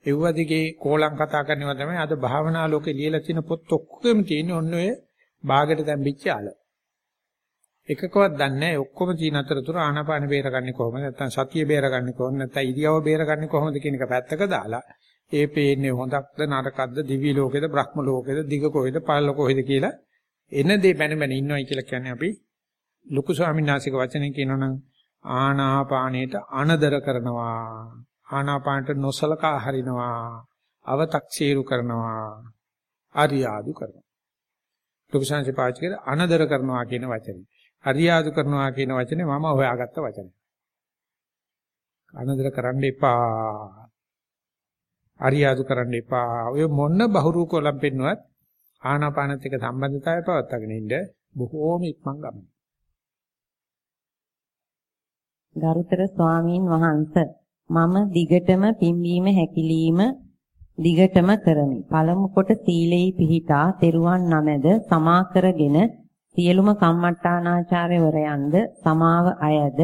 ඒව දිගේ කෝලම් කතා කරනවා තමයි අද භාවනා ලෝකේ ලියලා තියෙන පොත් ඔක්කොම තියෙන්නේ ඔන්න ඔය ਬਾගෙට තැම්පිච්ච ආල. එකකවත් දන්නේ නැහැ. ඔක්කොම තියෙන අතරතුර ආනාපාන බේරගන්නේ කොහොමද? නැත්නම් සතිය බේරගන්නේ කොහොමද? නැත්නම් ඉරියව බේරගන්නේ කොහොමද කියන එක පැත්තක දාලා ඒ පේන්නේ හොඳක්ද නරකක්ද දිවි ලෝකෙද බ්‍රහ්ම ලෝකෙද දිග කොහෙද පහළ කොහෙද කියලා එන දේ බැන බැන ඉන්නවයි කියලා කියන්නේ අපි ලොකු ස්වාමීන් වහන්සේගේ වචනෙන් කියනවනම් ආනාපානයට අනදර කරනවා. ආනාපානට නොසලකා හරිනවා. අව탁සීරු කරනවා. අරියාදු කරනවා. ලොකු සංසි පාවිච්චි කරලා අනදර කරනවා කියන වචනේ. අරියාදු කරනවා කියන වචනේ මම හොයාගත්ත වචනේ. අනදර කරන්න එපා. අරියාදු කරන්න එපා. ඔය මොන බහුරු කොලම් පෙන්නුවත් ආනාපානත් එක්ක සම්බන්ධතාවය පවත්වාගෙන ඉන්න බොහෝම ඉක්මන් ගමන. ගරුතර ස්වාමීන් වහන්ස මම දිගටම පිම්බීම හැකිලිම දිගටම කරමි. පළමු කොට සීලේ පිහිටා තෙරුවන් නමද සමා කරගෙන සියලුම කම්මට්ටානාචාර්යවරයන්ද සමාව අයද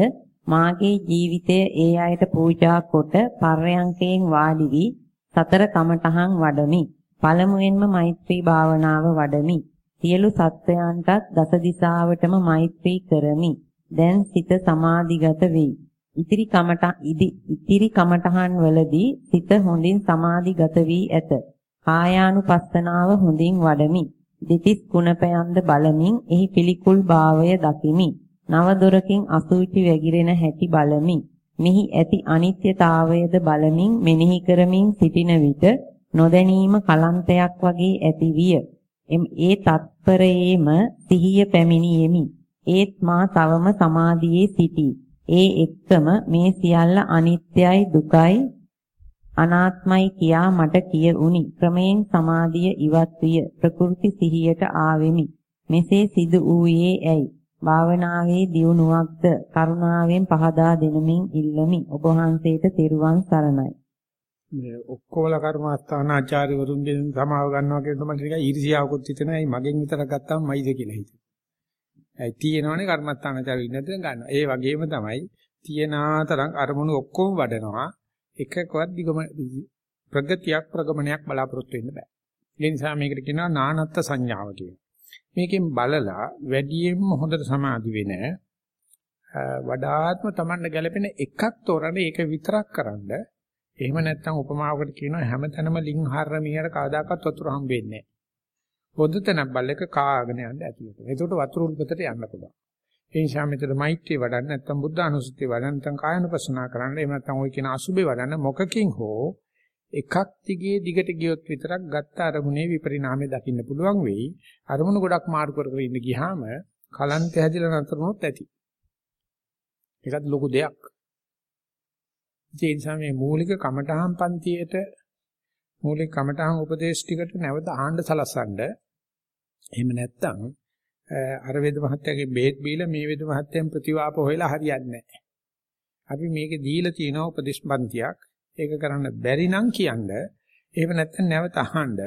මාගේ ජීවිතය ඒ අයට පූජා කොට පර්යංකයෙන් වාඩි වී සතර කමඨහන් වඩමි. පළමුවෙන්ම මෛත්‍රී භාවනාව වඩමි. සියලු සත්වයන්ටත් දස දිසාවටම මෛත්‍රී කරමි. දැන් සිත සමාධිගත වෙයි. ඉතිරි කමට ඉතිරි කමඨහන් වලදී සිත හොඳින් සමාධිගත වී ඇත. කායානුපස්සනාව හොඳින් වඩමි. දෙතිස් කුණපයන්ද බලමින් එහි පිළිකුල් භාවය දකිමි. නව දොරකින් අසුචි වැగిරෙන හැටි බලමි. මෙහි ඇති අනිත්‍යතාවයද බලමින් මෙනෙහි කරමින් සිටින විට නොදැනීම කලන්තයක් වගේ ඇතිවිය. ඒ තත්පරයේම සිහිය පැමිණියෙමි. ඒත් මා තවම සමාධියේ සිටී. ඒ එක්කම මේ සියල්ල අනිත්‍යයි දුකයි අනාත්මයි කියා මට කියුණි. ක්‍රමයෙන් සමාධිය ඉවත් විය. ප්‍රකෘති සිහියට ආවෙමි. මෙසේ සිදු වූයේ ඇයි? භාවනාවේ දියුණුවක්ද කරුණාවෙන් පහදා දෙනමින් ඉල්ලමි. ඔබ වහන්සේට තෙරුවන් සරණයි. මේ ඔක්කොමල කර්මස්ථානාචාර්යවරුන්ගෙන් සමාව ගන්නවා කියන තමයි ටික ඊර්ෂියාවකුත් හිතෙනවා. ඒ මගෙන් විතරක් ගත්තාම මයිද කියලා හිතෙනවා. ඒ තියෙනවනේ කර්මස්ථානාචාර්ය ඉන්නද ගන්නවා. ඒ වගේම තමයි තියනාතරම් අරමුණු ඔක්කොම වඩනවා. එකකවත් දිගම ප්‍රගතියක් ප්‍රගමනයක් බලාපොරොත්තු වෙන්න බෑ. ඒ නිසා මේකට කියනවා නානත්ත් සංඥාව කියලා. මේකෙන් බලලා වැඩියෙන්ම හොඳට සමාධි වෙන වඩාත්ම Tamanne ගැලපෙන එකක් තෝරන්නේ ඒක විතරක් කරන්ද එහෙම නැත්නම් උපමාවකට කියනවා හැමතැනම ලිං හරර මිහර කවදාකවත් වතුර හම්බෙන්නේ නැහැ. පොදුතනක් බල්ලක කාගෙන යන්න ඇතුළට. ඒකට වතුර උල්පතට යන්න පුළුවන්. ඒ නිසා මෙතන මෛත්‍රිය වඩන්න නැත්නම් බුද්ධ අනුසුතිය වඩන්න නැත්නම් කායනුපසනා කරන්න එහෙම නැත්නම් ওই කියන අසුබේ වඩන්න මොකකින් හෝ එකක් දිගේ දිගට ගියොත් විතරක් ගත්ත අරමුණේ විපරිණාමය දකින්න පුළුවන් වෙයි. අරමුණු ගොඩක් මාරු කර කර ඉන්න ගියාම කලන්ත හැදිලා නතරුනොත් ඇති. ඒකත් ලොකු දෙයක්. ඒ නිසා මේ මූලික කමඨහම් පන්තියේට මූලික කමඨහම් උපදේශ ටිකට නැවත ආහඬ සලස්සන්න. එහෙම නැත්නම් අර වේද මහත්තයාගේ බේත් බීලා මේ වේද මහත්තයන් ප්‍රතිවාප හොයලා හරියන්නේ නැහැ. අපි මේකේ දීලා තියෙන උපදේශ පන්තියක් ඒක කරන්න බැරි නම් කියන්න. එහෙම නැත්නම් නැවත අහන්න.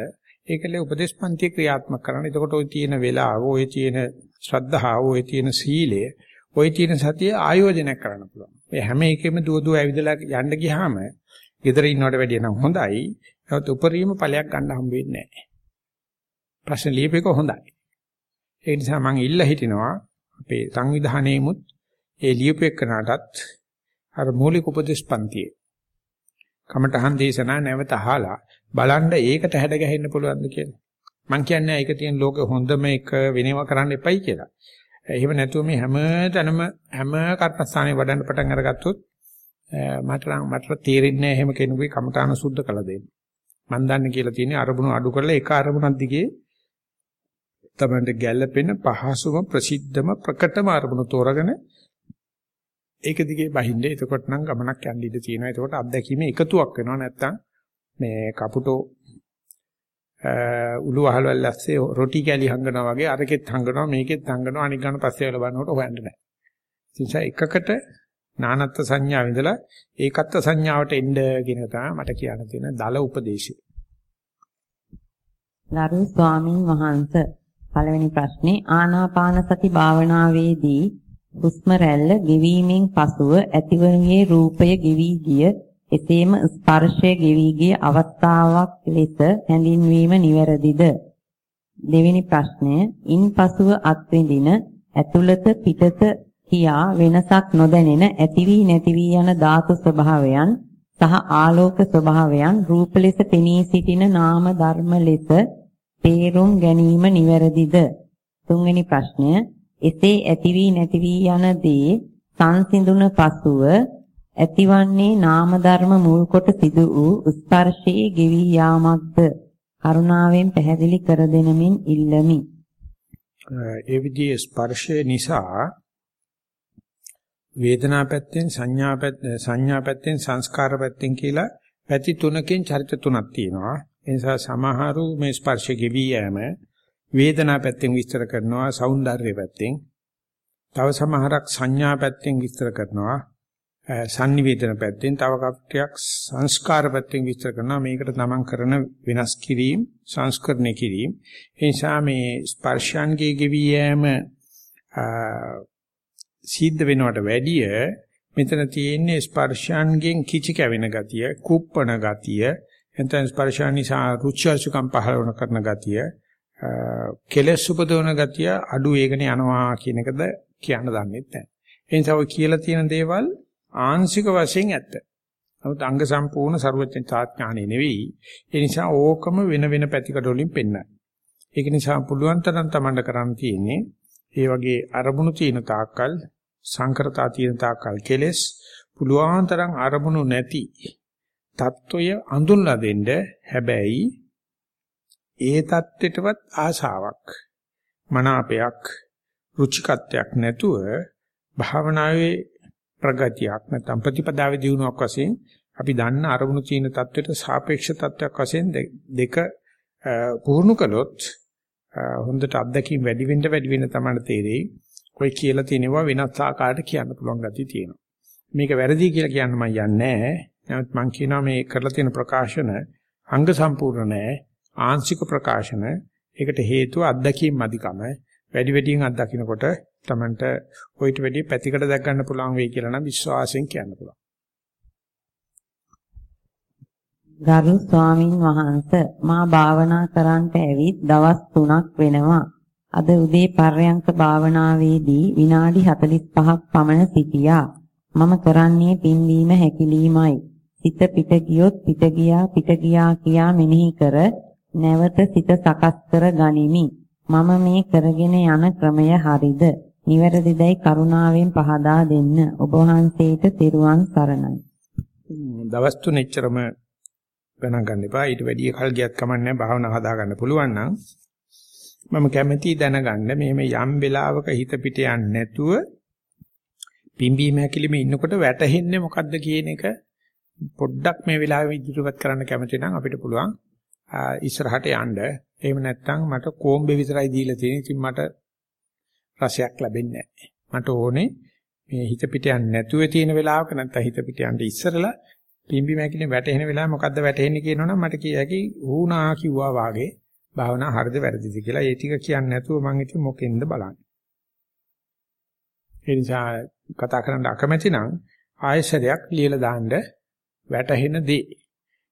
ඒකල උපදේශ පන්තිය ක්‍රියාත්මක කරන්න. එතකොට ওই තියෙන වෙලාව, ওই තියෙන ශ්‍රද්ධාව, ওই තියෙන සීලය, ওই තියෙන සතිය ආයෝජනය කරන්න පුළුවන්. මේ හැම එකෙම දුව දුව ඇවිදලා යන්න ගියාම ගෙදර ඉන්නවට වැඩිය නම් හොඳයි. නමුත් උපරිම ඵලයක් ගන්න හම්බ වෙන්නේ නැහැ. ප්‍රශ්න ලියපේක හොඳයි. ඒ නිසා මම ඉල්ල හිටිනවා අපේ සංවිධානයේමුත් ඒ ලියපේකනටත් අර මූලික උපදේශ පන්තියේ කමඨහන් දේශනා නැවත අහලා බලන්න ඒකට හැඩ ගැහෙන්න පුළුවන්ද කියලා. මම කියන්නේ ඒක තියෙන ලෝකෙ හොඳම එක වෙනව කරන්න එපයි කියලා. එහෙම නැතුව මේ හැම තැනම හැම කර්මස්ථානේ වඩන්න පටන් අරගත්තොත් මට නම් මට තේරෙන්නේ නැහැ එහෙම කෙනෙකුගේ කමඨාන සුද්ධ කළ දෙන්න. මම දන්නේ කියලා තියෙන්නේ අරමුණු අඩු කරලා එක අරමුණක් දිගේ තමන්ට ගැළපෙන පහසුම ප්‍රසිද්ධම ප්‍රකටම අරමුණු තෝරගෙන ඒක දිගේ බහින්න එතකොට නම් ගමනක් යන්න ඉඩ තියෙනවා. එතකොට අත්දැකීමේ එකතුවක් වෙනවා නැත්තම් මේ කපුටෝ උළු අහලවල් ඇස්සේ රොටි කැලි හංගනවා වගේ අරකෙත් හංගනවා මේකෙත් හංගනවා අනික් ගන්න පස්සේ වල බලනකොට හොයන්න නැහැ. නිසා එකකට නානත්ත් සංඥාව ඉඳලා ඒකත්ත් සංඥාවට එන්න කියන තමයි මට කියන්න තියෙන දල උපදේශය. ගරු ස්වාමින් වහන්සේ පළවෙනි ප්‍රශ්නේ ආනාපාන සති භාවනාවේදී හුස්ම රැල්ල ගෙවීමෙන් පසුව ඇතිවන්නේ රූපය ගෙවි ගිය එසේම ස්පර්ශය ගෙවි ගිය අවස්ථාවක් ලෙස හැඳින්වීම නිවැරදිද? දෙවෙනි ප්‍රශ්නය ඉන්පසුව අත්විඳින ඇතුළත පිටත කියා වෙනසක් නොදැනෙන ඇති වී නැති වී යන ධාතු ස්වභාවයන් සහ ආලෝක ස්වභාවයන් රූප ලෙස පෙනී සිටින නාම ධර්ම ලෙස තේරුම් ගැනීම නිවැරදිද තුන්වෙනි ප්‍රශ්නය එසේ ඇති වී නැති වී යන දේ සංසිඳුන පසුව ඇතිවන්නේ නාම ධර්ම මුල් කොට සිදු වූ ස්පර්ශයේ ගෙවි යාමක්ද කරුණාවෙන් පැහැදිලි කර දෙනමින් ඉල්ලමි. ඒ විදිහේ ස්පර්ශය නිසා වේදනා පැත්තෙන් සංඥා පැත්තෙන් සංඥා පැත්තෙන් සංස්කාර පැත්තෙන් කියලා පැති තුනකින් චරිත තුනක් තියෙනවා. ඒ නිසා සමහරු මේ ස්පර්ශ ගෙවි යෑම වේදනා පැත්තෙන් විස්තර කරනවා సౌందර්ය පැත්තෙන්. තව සමහරක් සංඥා පැත්තෙන් විස්තර කරනවා sannivedana පැත්තෙන්. තව කප්ටියක් සංස්කාර පැත්තෙන් විස්තර කරනවා. මේකට තමන් කරන වෙනස් කිරීම සංස්කරණය කිරීම. ඒ නිසා මේ ස්පර්ශයන්ගේ ගෙවි යෑම සිද්ධ වෙනවට වැඩිය මෙතන තියෙන්නේ ස්පර්ශයන්ගෙන් කිචි කැවෙන ගතිය කුප්පණ ගතිය එතෙන් ස්පර්ශයන් නිසා රුචි අසුකම් පහළ කරන ගතිය කෙලස් උපදවන ගතිය අඩු වේගන යනවා කියන එකද කියන්න දන්නේ නැහැ. ඒ නිසා ඔය කියලා තියෙන දේවල් ආංශික වශයෙන් ඇත්ත. නමුත් අංග සම්පූර්ණ ਸਰවඥ තාඥානෙ නෙවෙයි. ඒ නිසා ඕකම වෙන වෙන පැතිකඩ වලින් පෙන්නයි. ඒක නිසා පුළුවන් තරම් තමන්ට කරන්න තියෙන්නේ ඒ වගේ අරමුණු තියෙන තාක්කල් සංකරතා තියෙන තාක්කල් කෙලස් පුළුවන් තරම් අරමුණු නැති தত্ত্বය අඳුන්ලා දෙන්න හැබැයි ඒ தත්ත්වෙටවත් ආසාවක් මනාපයක් රුචිකත්වයක් නැතුව භාවනාවේ ප්‍රගතියක් නැත්නම් ප්‍රතිපදාවේ දියුණුවක් වශයෙන් අපි දන්න අරමුණු චීන தත්වෙට සාපේක්ෂ தත්වයක් වශයෙන් දෙක පුහුණු කළොත් හොඳට අත්දැකීම් වැඩි වෙන්න වැඩි වෙන තමයි තේරෙයි. ඔයි කියලා තියෙනවා වෙනස් ආකාරයකට කියන්න පුළුවන් ගතිය තියෙනවා. මේක වැරදි කියලා කියන්න මම යන්නේ නැහැ. නමුත් මම කියනවා මේ කරලා තියෙන ප්‍රකාශන අංග සම්පූර්ණ නැහැ. ආංශික ප්‍රකාශන ඒකට හේතුව අත්දැකීම් අධිකම වැඩි වැඩියෙන් අත්දකින්නකොට Tamanට ඔయిత වැඩි පැතිකඩ දැක් ගන්න පුළුවන් වෙයි කියලා නම් විශ්වාසයෙන් කියන්න පුළුවන්. ගරු ස්වාමින් වහන්සේ මා භාවනා කරන්නට ඇවිත් දවස් 3ක් වෙනවා. අද උදේ පර්යංක භාවනාවේදී විනාඩි 45ක් පමණ සිටියා. මම කරන්නේ පින්වීම හැකිලීමයි. සිත පිට ගියොත් පිට ගියා පිට ගියා කියා මෙනෙහි කර නැවත සිත සකස් කර ගනිමි. මම මේ කරගෙන යන ක්‍රමය හරිද? නිවැරදිදයි කරුණාවෙන් පහදා දෙන්න. ඔබ වහන්සේට තෙරුවන් සරණයි. දවස් තුනෙච්චරම ගණන් ගන්න එපා. ඊට වැඩි කල් ගියත් කමන්නේ භාවනා හදා ගන්න පුළුවන් නම් මම කැමැති දැනගන්න මෙහෙම යම් වෙලාවක හිත පිට යන්නේ නැතුව පිම්බීම හැකිලිම ඉන්නකොට වැටහෙන්නේ මොකද්ද කියන එක පොඩ්ඩක් මේ වෙලාවේ ඉදිරිපත් කරන්න කැමති නම් අපිට පුළුවන් ඉස්සරහට යන්න. එහෙම නැත්නම් මට කොම්බේ විතරයි දීලා තියෙන්නේ. ඉතින් මට රසයක් ලැබෙන්නේ නැහැ. මට ඕනේ මේ හිත පිට යන්නේ නැතුව තියෙන වෙලාවක නැත්නම් හිත පිට යන්න ඉස්සරලා පිම්බි මැකිනේ වැටෙන වෙලාව මොකද්ද වැටෙන්නේ කියනවනම් මට කිය හැකි ඌනා කිව්වා වාගේ භාවනා හරිද වැරදිද කියලා ඒ ටික කියන්නේ නැතුව මම ඉතින් මොකෙන්ද බලන්නේ. ඒ නිසා කතා කරන්න අකමැති නම් ආයශරයක් ලියලා දාන්න වැටහෙන දේ.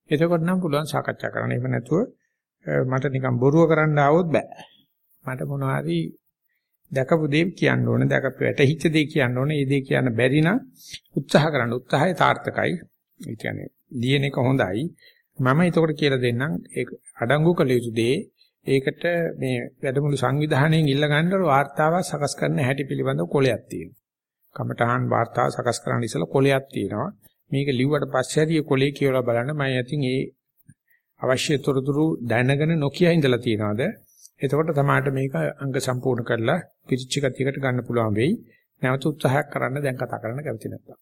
එතකොට නම් පුළුවන් සාකච්ඡා කරන්න. එහෙම නැතුව මට නිකන් බොරුව කරන්න ආවොත් බෑ. මට මොනවා හරි දැකපු දේ කියන්න ඕනේ. දැකපු වැටහිච්ච දේ කියන්න ඕනේ. ඒ දේ කියන්න බැරි නම් උත්සාහ කරන්න. උත්සාහය තාර්ථකයි. ඒ කියන්නේ ලියන එක හොඳයි. මම එතකොට කියලා දෙන්නම් ඒ අඩංගු කළ යුතු දේ ඒකට මේ වැඩමුළු සංවිධානයෙන් ඉල්ල ගන්න වාර්තාවක් සකස් කරන්න හැටි පිළිබඳව කොලයක් තියෙනවා. කමඨහන් වාර්තාව සකස් කරන්න ඉස්සලා කොලයක් තියෙනවා. මේක ලිව්වට පස්සේ හරි කොලේ කියලා බලන්න මම ඉතින් ඒ අවශ්‍ය තොරතුරු දැනගෙන නොකිය ඉඳලා තියනවාද එතකොට තමයි මේක අංග සම්පූර්ණ කරලා පිරිච්ච ගතියකට ගන්න පුළුවන් වෙයි නැවත උත්සාහයක් කරන්න දැන් කතා කරන්න කැමති නැත්තම්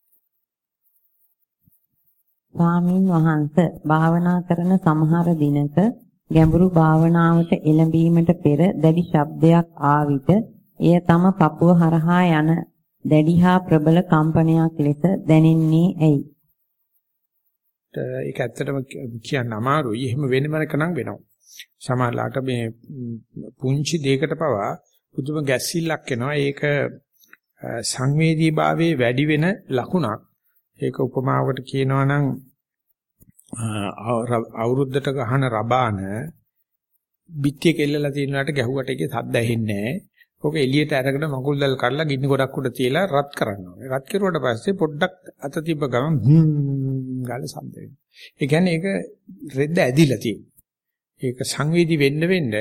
ස්වාමින් වහන්සේ භාවනා කරන සමහර දිනක ගැඹුරු භාවනාවට එළඹීමට පෙර දැඩි ශබ්දයක් ආ විට එය තම පපුව හරහා යන දැඩි හා ප්‍රබල කම්පනයක් ලෙස දැනෙන්නේ ඇයි? ඒක ඇත්තටම කියන්න අමාරුයි. එහෙම වෙනමනක නම් වෙනවා. සමහරලාට මේ පුංචි දෙයකට පවා පුදුම ගැස්සිල්ලක් එනවා. ඒක සංවේදීභාවයේ වැඩි වෙන ලකුණක්. ඒක උපමාවකට කියනවා නම් අවුරුද්දට ගහන රබාන බිත්තිය කෙල්ලලා තියෙනාට ගැහුවට ඒකේ සද්ද ඇහෙන්නේ නැහැ. ඕක එළියට අරගෙන මකුල් දැල් කරලා ගිනි ගොඩක් උඩ තියලා රත් කරනවා. රත් කරුවට පස්සේ පොඩ්ඩක් අත තිබ්බ ගමන් හ්ම් ගාලා සද්ද වෙනවා. ඒ කියන්නේ ඒක රෙද්ද ඇදිලා තියෙනවා. ඒක සංවේදී වෙන්න වෙන්න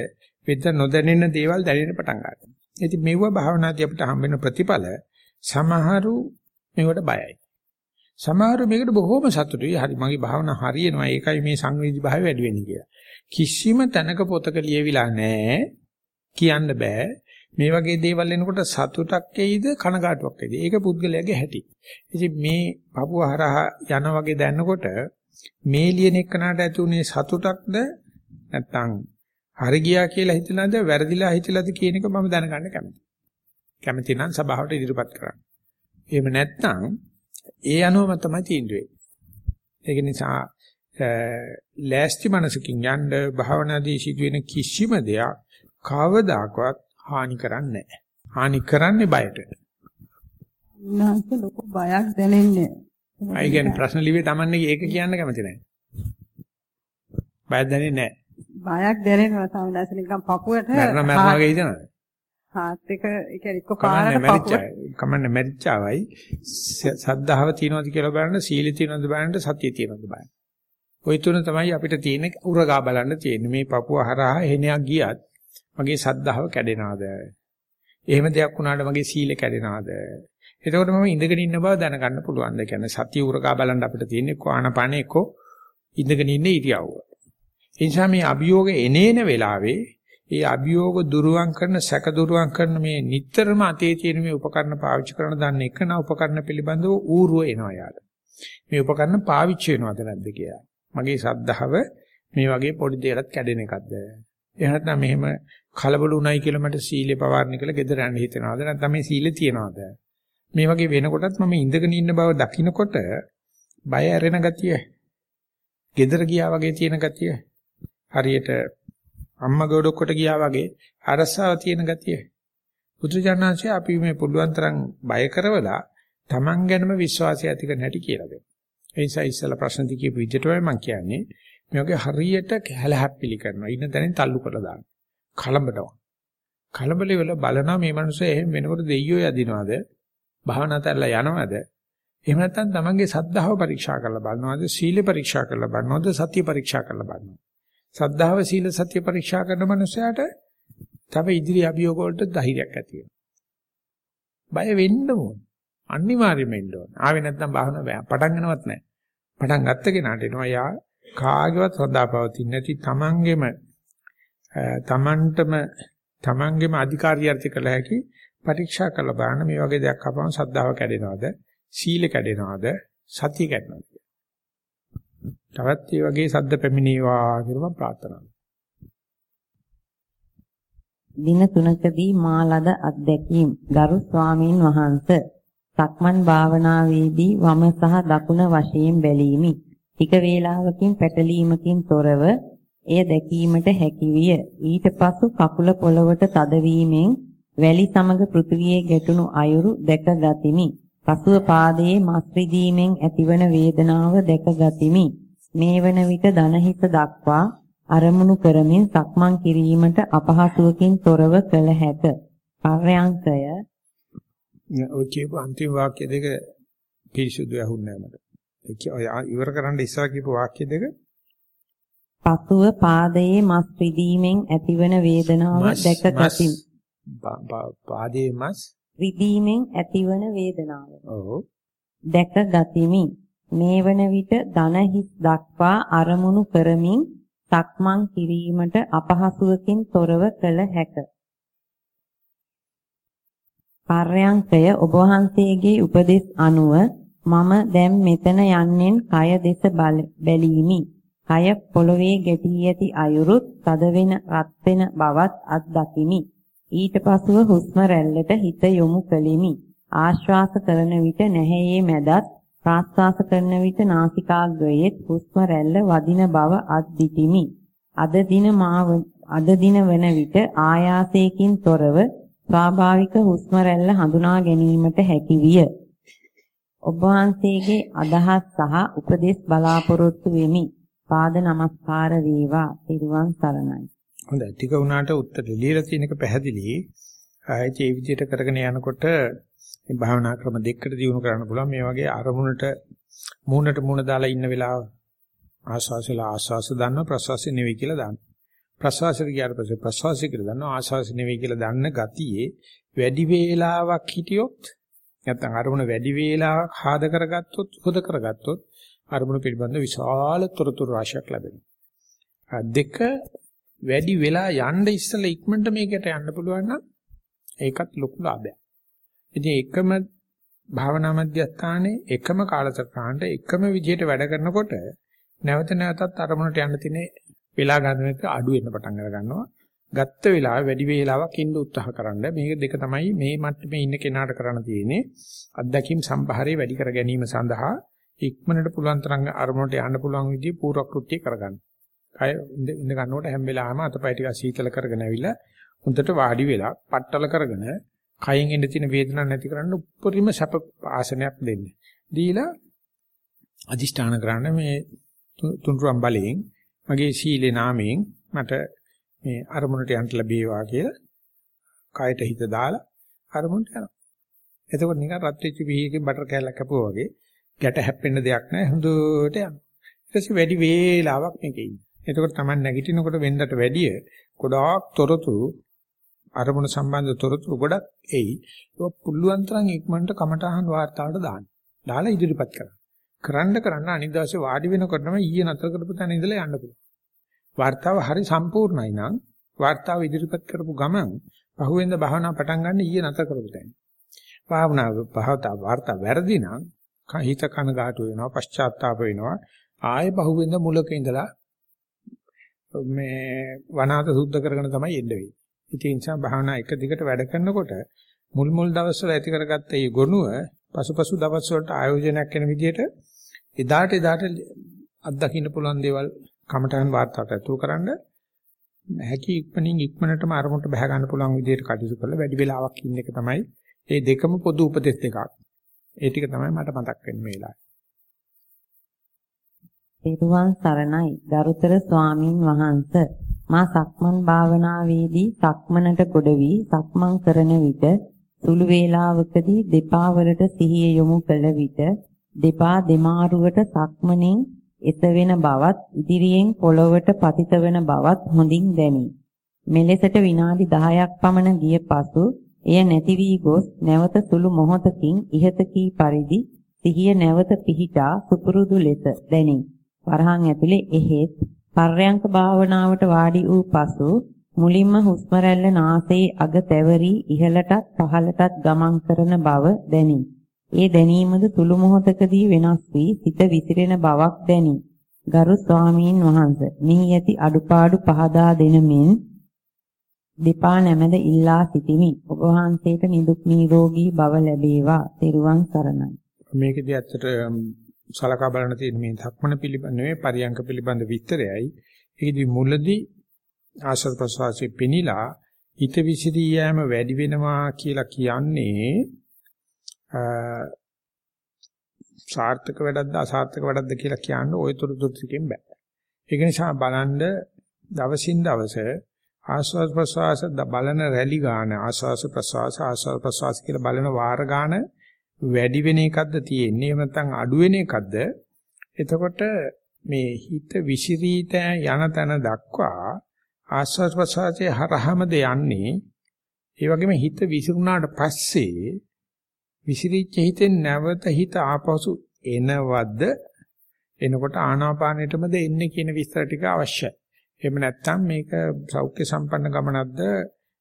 වෙද්ද නොදැනෙන දේවල් දැනෙන්න පටන් ගන්නවා. ඉතින් මෙවුව භාවනාදී අපිට හම්බ වෙන ප්‍රතිඵල සමහරු මේවට බයයි. සමහරු මේකට බොහොම සතුටුයි. හරි මගේ භාවනා හරියනවා. ඒකයි මේ සංවේදී භාවය වැඩි වෙන්නේ කියලා. කිසිම තැනක පොතක ලියවිලා නැහැ. කියන්න බෑ. මේ වගේ දේවල් එනකොට සතුටක් එයිද කනගාටුවක් එයිද? ඒක පුද්ගලයාගේ හැටි. ඉතින් මේ පපුව හරහා යන වගේ දැනනකොට මේ ලියන එකනට ඇති උනේ සතුටක්ද නැත්නම් හරි ගියා කියලා හිතලාද වැරදිලා හිතලාද කියන එක මම දැනගන්න කැමතියි. කැමති නම් සභාවට ඉදිරිපත් කරන්න. එහෙම නැත්නම් ඒ අනුවම තමයි තීන්දුවේ. ඒක නිසා ලෑස්ති මනසකින් යන්න භාවනාදී සිදුවෙන කිසිම දෙයක් කවදාකවත් හානි කරන්නේ නැහැ. හානි කරන්නේ බයට. නැන්ත ලොකු බයක් දැනෙන්නේ. අය කියන්නේ ප්‍රශ්න ලිව්වේ Tamanne ඒක කියන්න කැමති නැහැ. බයක් දැනෙන්නේ නැහැ. බයක් දැනෙනවා සමහරවිට නිකන් පපුවට මරණ මරණ වගේ හිතනවාද? හාත් එක ඒ කියන්නේ එක්ක පාරට කමන්නේ මැරිච්චාවයි සද්ධාව තියනවාද කියලා බලන්න සීල තියනවාද බලන්න සතිය තියනවාද බලන්න. ওই තුන තමයි අපිට තියෙන උරගා බලන්න තියෙන්නේ. මේ පපුව හරහා එහෙනයක් ගියත් මගේ සද්ධාව කැඩෙනවද? එහෙම දෙයක් වුණාට මගේ සීල කැඩෙනවද? එතකොට මම ඉඳගෙන ඉන්න බව දැනගන්න පුළුවන්. ඒ කියන්නේ සතිය උරගා බලන්න අපිට තියෙන්නේ කොහානපනේ එක්ක ඉඳගෙන ඉන්න ඉරියව්ව. ඒ නිසා මේ අභියෝග එනේන වෙලාවේ ඒ අභියෝග දුරුවන් කරන සැක දුරුවන් කරන මේ නිටතරම අතේ තියෙන මේ උපකරණ පාවිච්චි කරන දන්න එකන උපකරණ පිළිබඳව ඌරුව එනවා යාට. මේ උපකරණ පාවිච්චි වෙනවද නැද්ද කියලා. මගේ සද්ධාව මේ වගේ පොඩි දෙයකට කැඩෙන එකක්ද? එහෙම නැත්නම් මෙහෙම කලබල උණයි කියලා මට සීලේ පවාරණ කියලා ගෙදර යන්න හිතෙනවද? නැත්නම් මේ සීලේ තියනවද? මේ වගේ වෙනකොටත් මම ඉඳගෙන ඉන්න බව දකිනකොට බය ඇරෙන ගතිය, ගෙදර ගියා වගේ තියෙන ගතිය, හරියට අම්මා ගොඩක්කොට ගියා වගේ අරසාව තියෙන ගතිය. බුදුජානනාංශය අපි මේ පුළුවන් තරම් බය කරවලා Taman ගැනම විශ්වාසය ඇති කරන හැටි කියලා දෙනවා. ඒ නිසා ඉස්සලා ප්‍රශ්න දිගේ විදිහටමයි මම කියන්නේ මේ වගේ හරියට හැලහැප්පිලි කරනවා. ඉන්න තැනින් තල්ලු කරලා දානවා. කලබලනවා. කලබල වෙල බලනවා මේ මිනිස්සු එහෙම වෙනකොට දෙයියෝ යදිනවද? භාවනා කරලා යනවද? එහෙම නැත්නම් තමන්ගේ සද්ධාව පරීක්ෂා කරලා බලනවද? සීල පරීක්ෂා කරලා බලනවද? සතිය පරීක්ෂා කරලා බලනවද? සද්ධාව සීල සතිය පරීක්ෂා කරන මනුස්සයාට තව ඉදිරි අභියෝග වලට ධෛර්යයක් ඇති වෙනවා. බය වෙන්න ඕන. අනිවාර්යයෙන්ම වෙන්න ඕන. ආවේ නැත්නම් භාවනා පටන් ගන්නවත් නැහැ. පටන් ගත්ත කෙනාට එනවා යා කාගේවත් සදාපවතින් නැති තමන්ගේම තමන්ටම තමන්ගේම අධිකාරියර්ථ කළ හැකි පරීක්ෂා කරලා බලන්න මේ වගේ දෙයක් අපවම සද්ධාව කැඩෙනවද සීල කැඩෙනවද සතිය කැඩෙනවද තවත් මේ වගේ සද්ද පැමිණේවා කියලා මම ප්‍රාර්ථනා දින තුනකදී මා ලද අත්දැකීම් ගරු ස්වාමීන් වහන්ස සක්මන් භාවනාවේදී වම සහ දකුණ වශයෙන් බැලීමි. ටික වේලාවකින් පැටලීමකින් තොරව එය දැකීමට හැකි විය. ඊට පසු කකුල පොළවට තදවීමෙන් වැලි සමග පෘථිවියේ ගැටුණු අයුරු දැක ගතිමි. පසුව පාදයේ මස් රිදීමෙන් ඇතිවන වේදනාව දැක ගතිමි. මේ වන විට දනහිත දක්වා අරමුණු කරමින් සක්මන් කිරීමට අපහසුවකින් තොරව කළ හැක. පර්යංකය ඔය කියපු අන්තිම වාක්‍ය දෙක පිරිසුදු ඇහුන්නේ නැහැ මට. ඉවර කරන්න ඉස්සර කියපු වාක්‍ය දෙක පසුව පාදයේ මස් රිදීමෙන් ඇතිවන වේදනාව දැක ගතිමි. පාදයේ මස් රිදීමෙන් ඇතිවන වේදනාව. දැක ගතිමි. මේ වන විට දන හිස් දක්වා අරමුණු කරමින් සක්මන් කිරීමට අපහසුවකින් තොරව කළ හැක. පර්යංකය ඔබ වහන්සේගේ උපදෙස් අනුව මම දැන් මෙතන යන්නෙන් කය දෙස බැලීමි. කය පොළවේ ගැටී ඇති අයුරුත් තද වෙන රත් වෙන බවත් අත්දකිමි. ඊට පසුව හුස්ම රැල්ලට හිත යොමු කළෙමි. ආශ්වාස කරන විට නැහැයේ මැදත් ප්‍රාශ්වාස කරන විට නාසිකාග්‍රයේ හුස්ම රැල්ල වදින බව අත්දිටිමි. අද දින අද දින වන විට ආයාසයෙන් තොරව ස්වාභාවික හුස්ම රැල්ල හඳුනා ගැනීමට හැකි විය. ඔබ වහන්සේගේ අදහස් සහ උපදෙස් බලාපොරොත්තු වෙමි. පාද නමස්කාර වේවා. ත්‍රිවන් සරණයි. හොඳයි. ටික උනාට උත්තර ලියලා තියෙනක පැහැදිලි. ආයෙත් මේ විදිහට කරගෙන යනකොට මේ භාවනා ක්‍රම දෙකකට දියුණු කරන්න පුළුවන්. මේ වගේ අරමුණට මූණට මූණ දාලා ඉන්න වෙලාව ආස්වාසලා ආස්වාස දන්නවා ප්‍රසවාසය නෙවෙයි කියලා දාන්න. ප්‍රසවාසයට ගියාට පස්සේ ප්‍රසවාසය කියලා දන්නවා ආස්වාස නෙවෙයි කියලා දන්න ගතියේ වැඩි වේලාවක් හිටියොත් නැත්නම් අරමුණ වැඩි වේලාවක් හාද කරගත්තොත් හොද කරගත්තොත් අරමුණ පිළිබඳ විශාල තොරතුරු රාශියක් ලැබෙනවා. දෙක වැඩි වෙලා යන්න ඉස්සෙල්ලා ඉක්මනට මේකට යන්න පුළුවන් නම් ඒකත් ලොකු ලාභයක්. ඉතින් එකම භාවනා මධ්‍යස්ථානයේ එකම කාලසටහනට එකම විදිහට වැඩ කරනකොට නැවත නැවතත් අරමුණට යන්න තියෙන වෙලා ගන්න එක අඩු වෙන්න පටන් අර ගන්නවා. ගත්ත වෙලාව වැඩි වේලාවක් ඉන්න උත්සාහ කරන්න. මේක දෙක තමයි මේ මට්ටමේ ඉන්න කෙනාට කරන්න තියෙන්නේ. අත්දැකීම් සම්භාරය වැඩි කර ගැනීම සඳහා ඉක්මනට පුළුවන් තරම් අරමුණට යන්න පුළුවන් විදිහ පූර්වක්‍ෘත්‍ය කරගන්න. කය ඉඳ ගන්නකොට හැම වෙලාවෙම අතපය ටික සීතල කරගෙන ඇවිල්ලා හොඳට වාඩි වෙලා පట్టල කරගෙන කයෙන් එන්න තියෙන වේදනාවක් නැති කරන්න උපරිම සැප ආසනයක් දෙන්න. දීලා අදිෂ්ඨාන කරන්න මේ තුන්රුම් බලයෙන් මගේ සීලේ නාමයෙන් මට මේ අරමුණට යන්න ලැබේවා කියලා කයට හිත දාලා අරමුණට යනවා. එතකොට නිකන් රත් වෙච්ච පිහියකින් බටර් කෑල්ලක් කපුවා වගේ ගැට හැප්පෙන්න දෙයක් නැහැ හොඳට යනවා. ඊට පස්සේ වැඩි වේලාවක් මේකේ ඉන්න. එතකොට Taman නැගිටිනකොට වෙන්නට වැඩිය ගොඩාක් තොරතුරු අරමුණ සම්බන්ධ තොරතුරු ගොඩක් එයි. ඒක පුළුවන් තරම් ඉක්මනට කමටහන් වාර්තාවට දාන්න. දාලා ඉදිරිපත් කරන්න. කරන්න කරන්න අනිත් දවසේ වාඩි වෙනකොටම ඊයේ නතර කරපු තැන ඉඳලා යන්න පුළුවන්. වාර්තාව හරි සම්පූර්ණයි නම් වාර්තාව ඉදිරිපත් කරපු ගමන් පහුවෙන්ද භාවනා පටන් ගන්න ඊයේ නතර කරපු තැන. භාවනා භාවතා වාර්තා වැරදි නම් හිත කන ගැටු වෙනවා පශ්චාත්තාප වෙනවා ආයෙ පහුවෙන්ද මුලක ඉඳලා මේ වනාත සුද්ධ කරගෙන තමයි එන්න වෙන්නේ. ඉතින් ඒ නිසා භාවනා එක දිගට වැඩ කරනකොට මුල් මුල් දවස්වල ඇති කරගත්ත මේ ගොනුව පසුපසු දවස් වලට ආයෝජනයක් වෙන විදිහට එදාට එදාට අත්දකින්න පුළුවන් දේවල් කමඨාන් වාර්තාවට ඇතුළු කරන්න හැකි ඉක්මනින් ඉක්මනටම අරමුණට බහ ගන්න පුළුවන් විදිහට කටයුතු කරලා වැඩි වෙලාවක් ඉන්න එක තමයි මේ දෙකම පොදු උපදෙස් දෙකක්. ඒ ටික තමයි මට මතක් වෙන්නේ මේ වෙලාවේ. පෙරුවන් සරණයි ගරුතර ස්වාමින් වහන්ස මා සක්මන් භාවනාවේදී සක්මනට ගොඩ වී සක්මන් කරන විට සුළු වේලාවකදී දෙපා වලට සිහිය යොමු කළ විට දෙපා දෙමාරුවට සක්මනින් එසවෙන බවත් ඉදිරියෙන් පොළවට පතිත වෙන බවත් හොඳින් දැනේ. මෙලෙසට විනාඩි 10ක් පමණ ගිය පසු එය නැති වී ගොස් නැවත සුළු මොහොතකින් ඉහත කී පරිදි සිහිය නැවත පිහිටා සුපුරුදු ලෙස දැනේ. වරහන් ඇතුලේ එහෙත් පර්යංක භාවනාවට වාඩි වූ පසු මුලින්ම හුස්ම රැල්ල නාසයේ අග තැවරි ඉහළටත් පහළටත් ගමන් කරන බව දැනේ. ඒ දැනීමද සුළු මොහොතකදී වෙනස් වී සිත විසිරෙන බවක් දැනේ. ගරු ස්වාමීන් වහන්සේ මෙහි ඇති අඩුපාඩු පහදා දෙන මෙන් දෙපා නැමෙද ඉල්ලා සිටිමි. ඔබ වහන්සේට නිදුක් නිරෝගී භව ලැබේවා. ත්වන් සරණයි. මේකදී ඇත්තට සලකා බලන තියෙන මේ ධක්මන පිළිබඳ නෙවෙයි පරියංක පිළිබඳ විස්තරයයි. ඒකදී මුලදී ආශ්‍රද ප්‍රසවාසයේ පිනිලා හිත විසිරී යෑම වැඩි වෙනවා කියලා කියන්නේ සාර්ථක වැඩක්ද අසාර්ථක වැඩක්ද කියලා කියන්න ওই තුරුදුරු ටිකෙන් බෑ. ඒක නිසා බලන්න දවසින් දවස ආස්වාද ප්‍රසවාස බලන රැලි ගන්න ආස්වාද ප්‍රසවාස ආස්වාද ප්‍රසවාස කියලා බලන වාර ගන්න වැඩි වෙන එකක්ද තියෙන්නේ එහෙම නැත්නම් අඩු වෙන එකක්ද එතකොට මේ හිත විසිරීත යන තැන දක්වා ආස්වාද ප්‍රසවාසයේ හරහමද යන්නේ ඒ වගේම හිත විසිරුණාට පස්සේ විසිරිච්ච හිතෙන් නැවත හිත ආපසු එනවද එනකොට ආනාපානෙටමද එන්නේ කියන විස්තර ටික අවශ්‍යයි එහෙම නැත්නම් මේක සෞඛ්‍ය සම්පන්න ගමනක්ද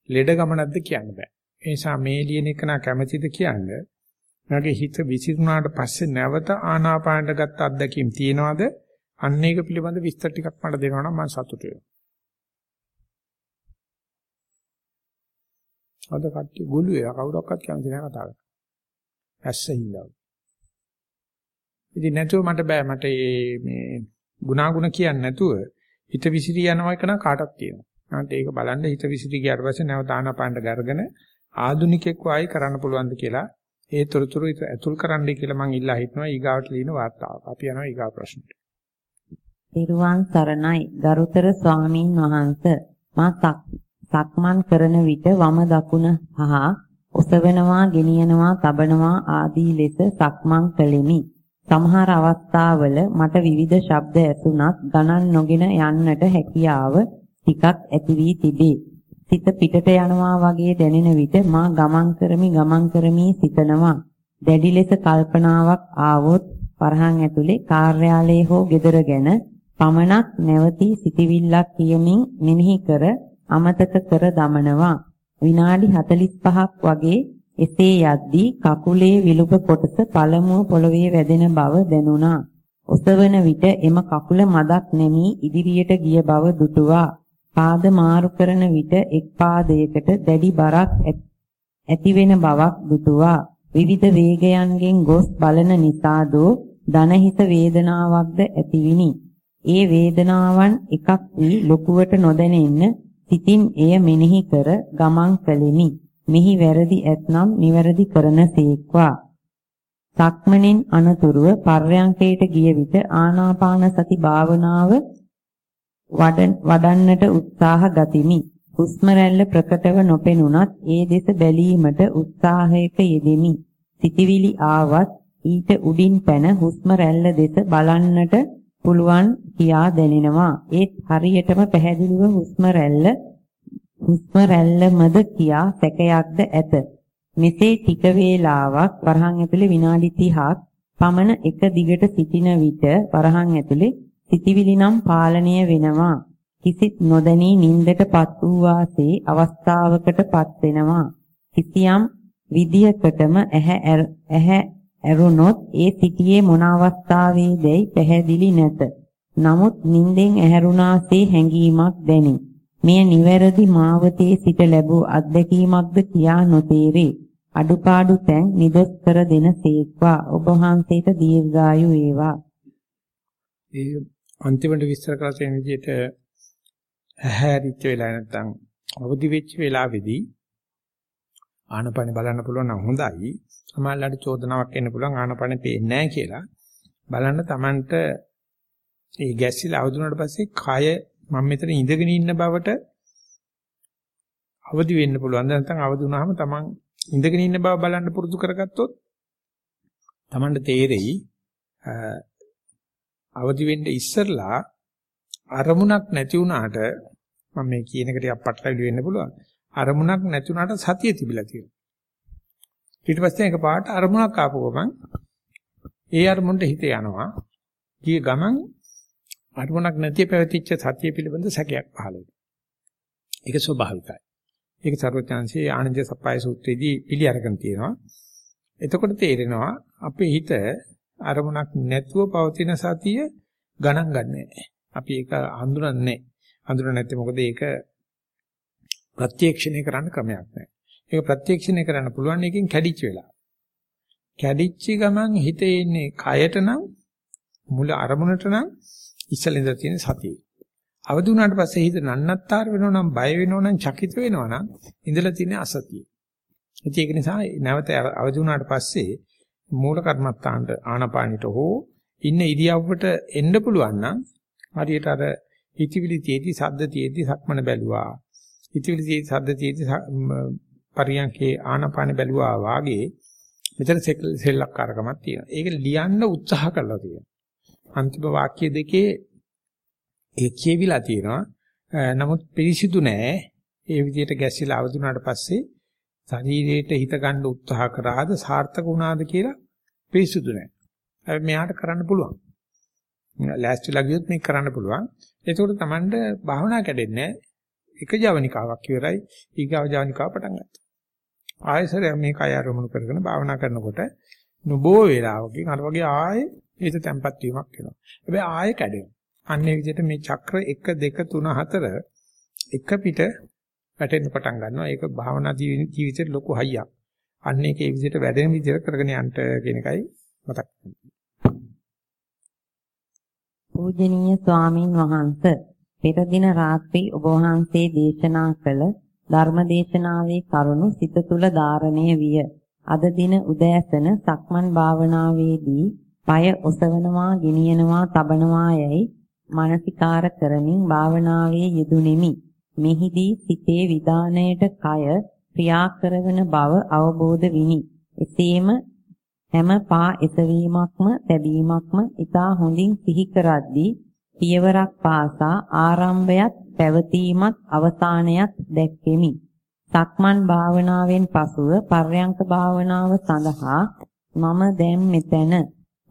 ලෙඩ ගමනක්ද කියන්න බෑ. ඒ නිසා මේ ලියන එක නා කැමැතිද කියන්නේ. මගේ හිත විසිරුණාට පස්සේ නැවත ආනාපානට ගත්ත අත්දැකීම් තියනවාද? අන්න ඒක පිළිබඳ විස්තර ටිකක් මට දෙනවා නම් මම සතුටු වෙනවා. අද කට්ටිය ගොළුවේ කවුරක්වත් කැමති නැහැ කතා කරන්න. ඇස්සහිලා. ඉතින් නැතුව මට බෑ මට මේ ගුණාගුණ කියන්නේ නැතුව හිත විසිරී යනවා එක නම් කාටවත් තියෙනවා. නැත්නම් ඒක බලන්න හිත විසිරී ගියාට පස්සේ නැවත ආනාපානට ගර්ගන ආදුනිකෙක් වයි කරන්න පුළුවන්ද කියලා ඒ තොරතුරු ඇතුල් කරන්නයි කියලා මම ඉල්ලා හිටනවා ඊගාවට ලියන වාර්තාව. අපි යනවා ඊගා ප්‍රශ්නට. පිරුවන් සරණයි ගරුතර ස්වාමින් වහන්සේ මා සක්මන් කරන විට වම දකුණ හා ඔසවනවා ගෙනියනවා තබනවා ආදී ලෙස සක්මන් කළෙමි. සමහර අවස්ථාවල මට විවිධ ශබ්ද ඇසුණත් ගණන් නොගෙන යන්නට හැකියාව ටිකක් ඇති වී තිබේ. සිත පිටට යනවා වගේ දැනෙන විට මා ගමන් කරමි ගමන් කරමි සිතනවා. දැඩි ලෙස කල්පනාවක් ආවොත් වරහන් ඇතුලේ කාර්යාලයේ හෝ ගෙදර ගැන පමණක් නැවතී සිටිවිල්ලක් කියමින් මෙනෙහි කර අමතක කර දමනවා. විනාඩි 45ක් වගේ එසේ යද්දී කකුලේ විලුඹ කොටස පළමුව පොළවේ වැදෙන බව දැනුණා. ඔසවන විට එම කකුල මදක් නැමී ඉදිරියට ගිය බව දුටුවා. පාද මාරු කරන විට එක් පාදයකට දැඩි බරක් ඇති වෙන බවක් දුටුවා. විවිධ වේගයන්ගෙන් ගොස් බලන නිසාදෝ දනහිස වේදනාවක්ද ඇතිවිනි. ඒ වේදනාවන් එකක් වී ලොකුවට නොදැනෙන්න සිතින් එය මෙනෙහි කර ගමන් කළෙමි. මෙහි වැරදි ඇතනම් නිවැරදි කරන සීක්වා. සක්මණෙන් අනතුරුව පර්යංකයට ගිය විට ආනාපාන සති භාවනාව වඩන්නට උත්සාහ ගතිමි. හුස්ම රැල්ල ප්‍රකටව නොපෙනුනත් ඒ දෙස බැලීමට උත්සාහයක යෙදෙමි. සිටිවිලි ආවත් ඊට උඩින් පැන හුස්ම රැල්ල දෙස බලන්නට පුළුවන් කියා දැනෙනවා. ඒත් හරියටම පැහැදිලිව හුස්ම රැල්ල හුස්ම රැල්ලමද කියා සැකයක්ද ඇත. මෙසේ ටික වේලාවක් වරහන් ඇතුලේ විනාඩි 30ක් පමණ එක දිගට සිටින විට වරහන් ඇතුලේ සිටිවිලි නම් පාලනය වෙනවා. කිසිත් නොදැනී නින්දටපත් වූ වාසේ අවස්ථාවකටපත් වෙනවා. කිසියම් විදියකටම ඇහැ ඇහැ ඇරුණොත් ඒ සිටියේ මොන අවස්ථාවේදයි පැහැදිලි නැත. නමුත් නින්දෙන් ඇහැරුණාසේ හැඟීමක් දැනේ. මෙය නිවැරදි මාවතේ සිට ලැබූ අත්දැකීමක්ද කියා නොතේරේ. අඩුපාඩු තැන් නිදොස් කර දෙන සේක්වා ඔබ වහන්සේට දීර්ඝායු වේවා. ඒ අන්තිමට විස්තර කරලා තියෙන විදිහට ඇහැරිච්ච වෙලා නැත්තම් අවදි වෙච්ච වෙලාවේදී ආනපන බලන්න පුළුවන් නම් හොඳයි. සමහරවිට චෝදනාවක් එන්න පුළුවන් ආනපන පේන්නේ නැහැ කියලා. බලන්න Tamanට ඒ ගැස්සිලා අවදුනාට පස්සේ කය මම මෙතන ඉඳගෙන ඉන්න බවට අවදි වෙන්න පුළුවන්. නැත්නම් අවදි වුණාම තමන් ඉඳගෙන ඉන්න බව බලන්න පුරුදු කරගත්තොත් තමන්ට තේරෙයි අවදි වෙන්න ඉස්සරලා අරමුණක් නැති වුණාට මම මේ කියන එකට අපට්ටලි වෙන්න පුළුවන්. අරමුණක් නැති වුණාට සතිය තිබිලා තියෙනවා. ඊට පස්සේ එකපාරට අරමුණක් ආපු ගමන් ඒ අරමුණට හිත යනවා. ගිය ගමන් අරමුණක් නැති පැවතිච්ච සතිය පිළිබඳ සැකයක් පහළ වෙනවා. ඒක ස්වභාවිකයි. ඒක සර්වඥාන්සේ ආනන්ද සප්පයි සූත්‍රයේදී පිළි අරගෙන තියෙනවා. එතකොට තේරෙනවා අපේ හිත අරමුණක් නැතුව පවතින සතිය ගණන් ගන්නෑ. අපි ඒක හඳුනන්නේ හඳුනන්නේ නැත්තේ මොකද ඒක ප්‍රත්‍යක්ෂණය කරන්න ක්‍රමයක් නැහැ. ඒක ප්‍රත්‍යක්ෂණය කරන්න පුළුවන් එකකින් කැඩිච්ච වෙලා. කැඩිච්ච ගමන් හිතේ ඉන්නේ කයට නම් මුල අරමුණට නම් ඉස්සලින්ද තියෙන සතිය. අවදි වුණාට පස්සේ හිත නන්නත්තර වෙනව නම් බය වෙනව නම් චකිත වෙනව නම් ඉඳලා තියෙන අසතිය. ඒක නිසා නැවත අවදි වුණාට පස්සේ මූල කර්මත්තාන්ට ආනපානිට හෝ ඉන්න ඉරියව්වට එන්න පුළුවන් නම් හරියට අර හිතවිලි තියේදී සද්ද තියේදී සක්මන බැලුවා. හිතවිලි තියේදී සද්ද තියේදී පරියන්කේ ආනපාන බැලුවා වාගේ මෙතන සෙල්ලක්කාරකමක් තියෙනවා. ඒක ලියන්න උත්සාහ කරලා තියෙනවා. අන්තිම වාක්‍ය දෙකේ ඒ කියවිලා තියෙනවා. නමුත් පිළිසිදු නෑ. ඒ විදිහට ගැසිලා අවදුනාට පස්සේ ශරීරයට හිත ගන්න උත්සාහ කරාද සාර්ථක වුණාද කියලා පිළිසිදු නෑ. හැබැයි මෙයාට කරන්න පුළුවන්. ලෑස්තිලා ගියොත් මේක කරන්න පුළුවන්. ඒකෝට Tamanට භාවනා කැඩෙන්නේ එක ජවනිකාවක් ඉවරයි ඊගාව ජවනිකාව පටන් ගන්නවා. ආයසරය මේ කය ආරමුණු කරගෙන භාවනා කරනකොට නොබෝ වේලාවකින් අර වගේ ආයේ හිත තැම්පත් වීමක් වෙනවා. හැබැයි ආයෙ කැඩෙනවා. අන්නේ විදිහට මේ චක්‍ර 1 2 3 4 එක පිට වැටෙන්න පටන් ගන්නවා. ඒක භාවනා ජීවිතේ ලොකු හයියක්. අන්න ඒකේ විදිහට වැඩෙන විදිහට කරගෙන යන්න කියන එකයි මතක් පූජනීය ස්වාමින් වහන්සේ පෙර දින රාත්‍රී ඔබ වහන්සේ දේශනා කළ ධර්ම දේශනාවේ කරුණු සිත තුළ ධාරණය විය. අද දින උදෑසන සක්මන් භාවනාවේදී পায় ඔසවනවා, ගෙනියනවා, තබනවා යයි මානසිකාර කරමින් භාවනාවේ යෙදුණෙමි. මෙහිදී සිතේ විදාණයට කය ක්‍රියා කරන බව අවබෝධ විනි. එසේම හැම පා එසවීමක්ම තැබීමක්ම ඊතා හොඳින් සිහි කරද්දී පියවරක් පාසා ආරම්භයත් පැවතීමත් අවසානයත් දැක්කෙමි. සක්මන් භාවනාවෙන් පසුව පර්යංක භාවනාව සඳහා මම දැන් මෙතන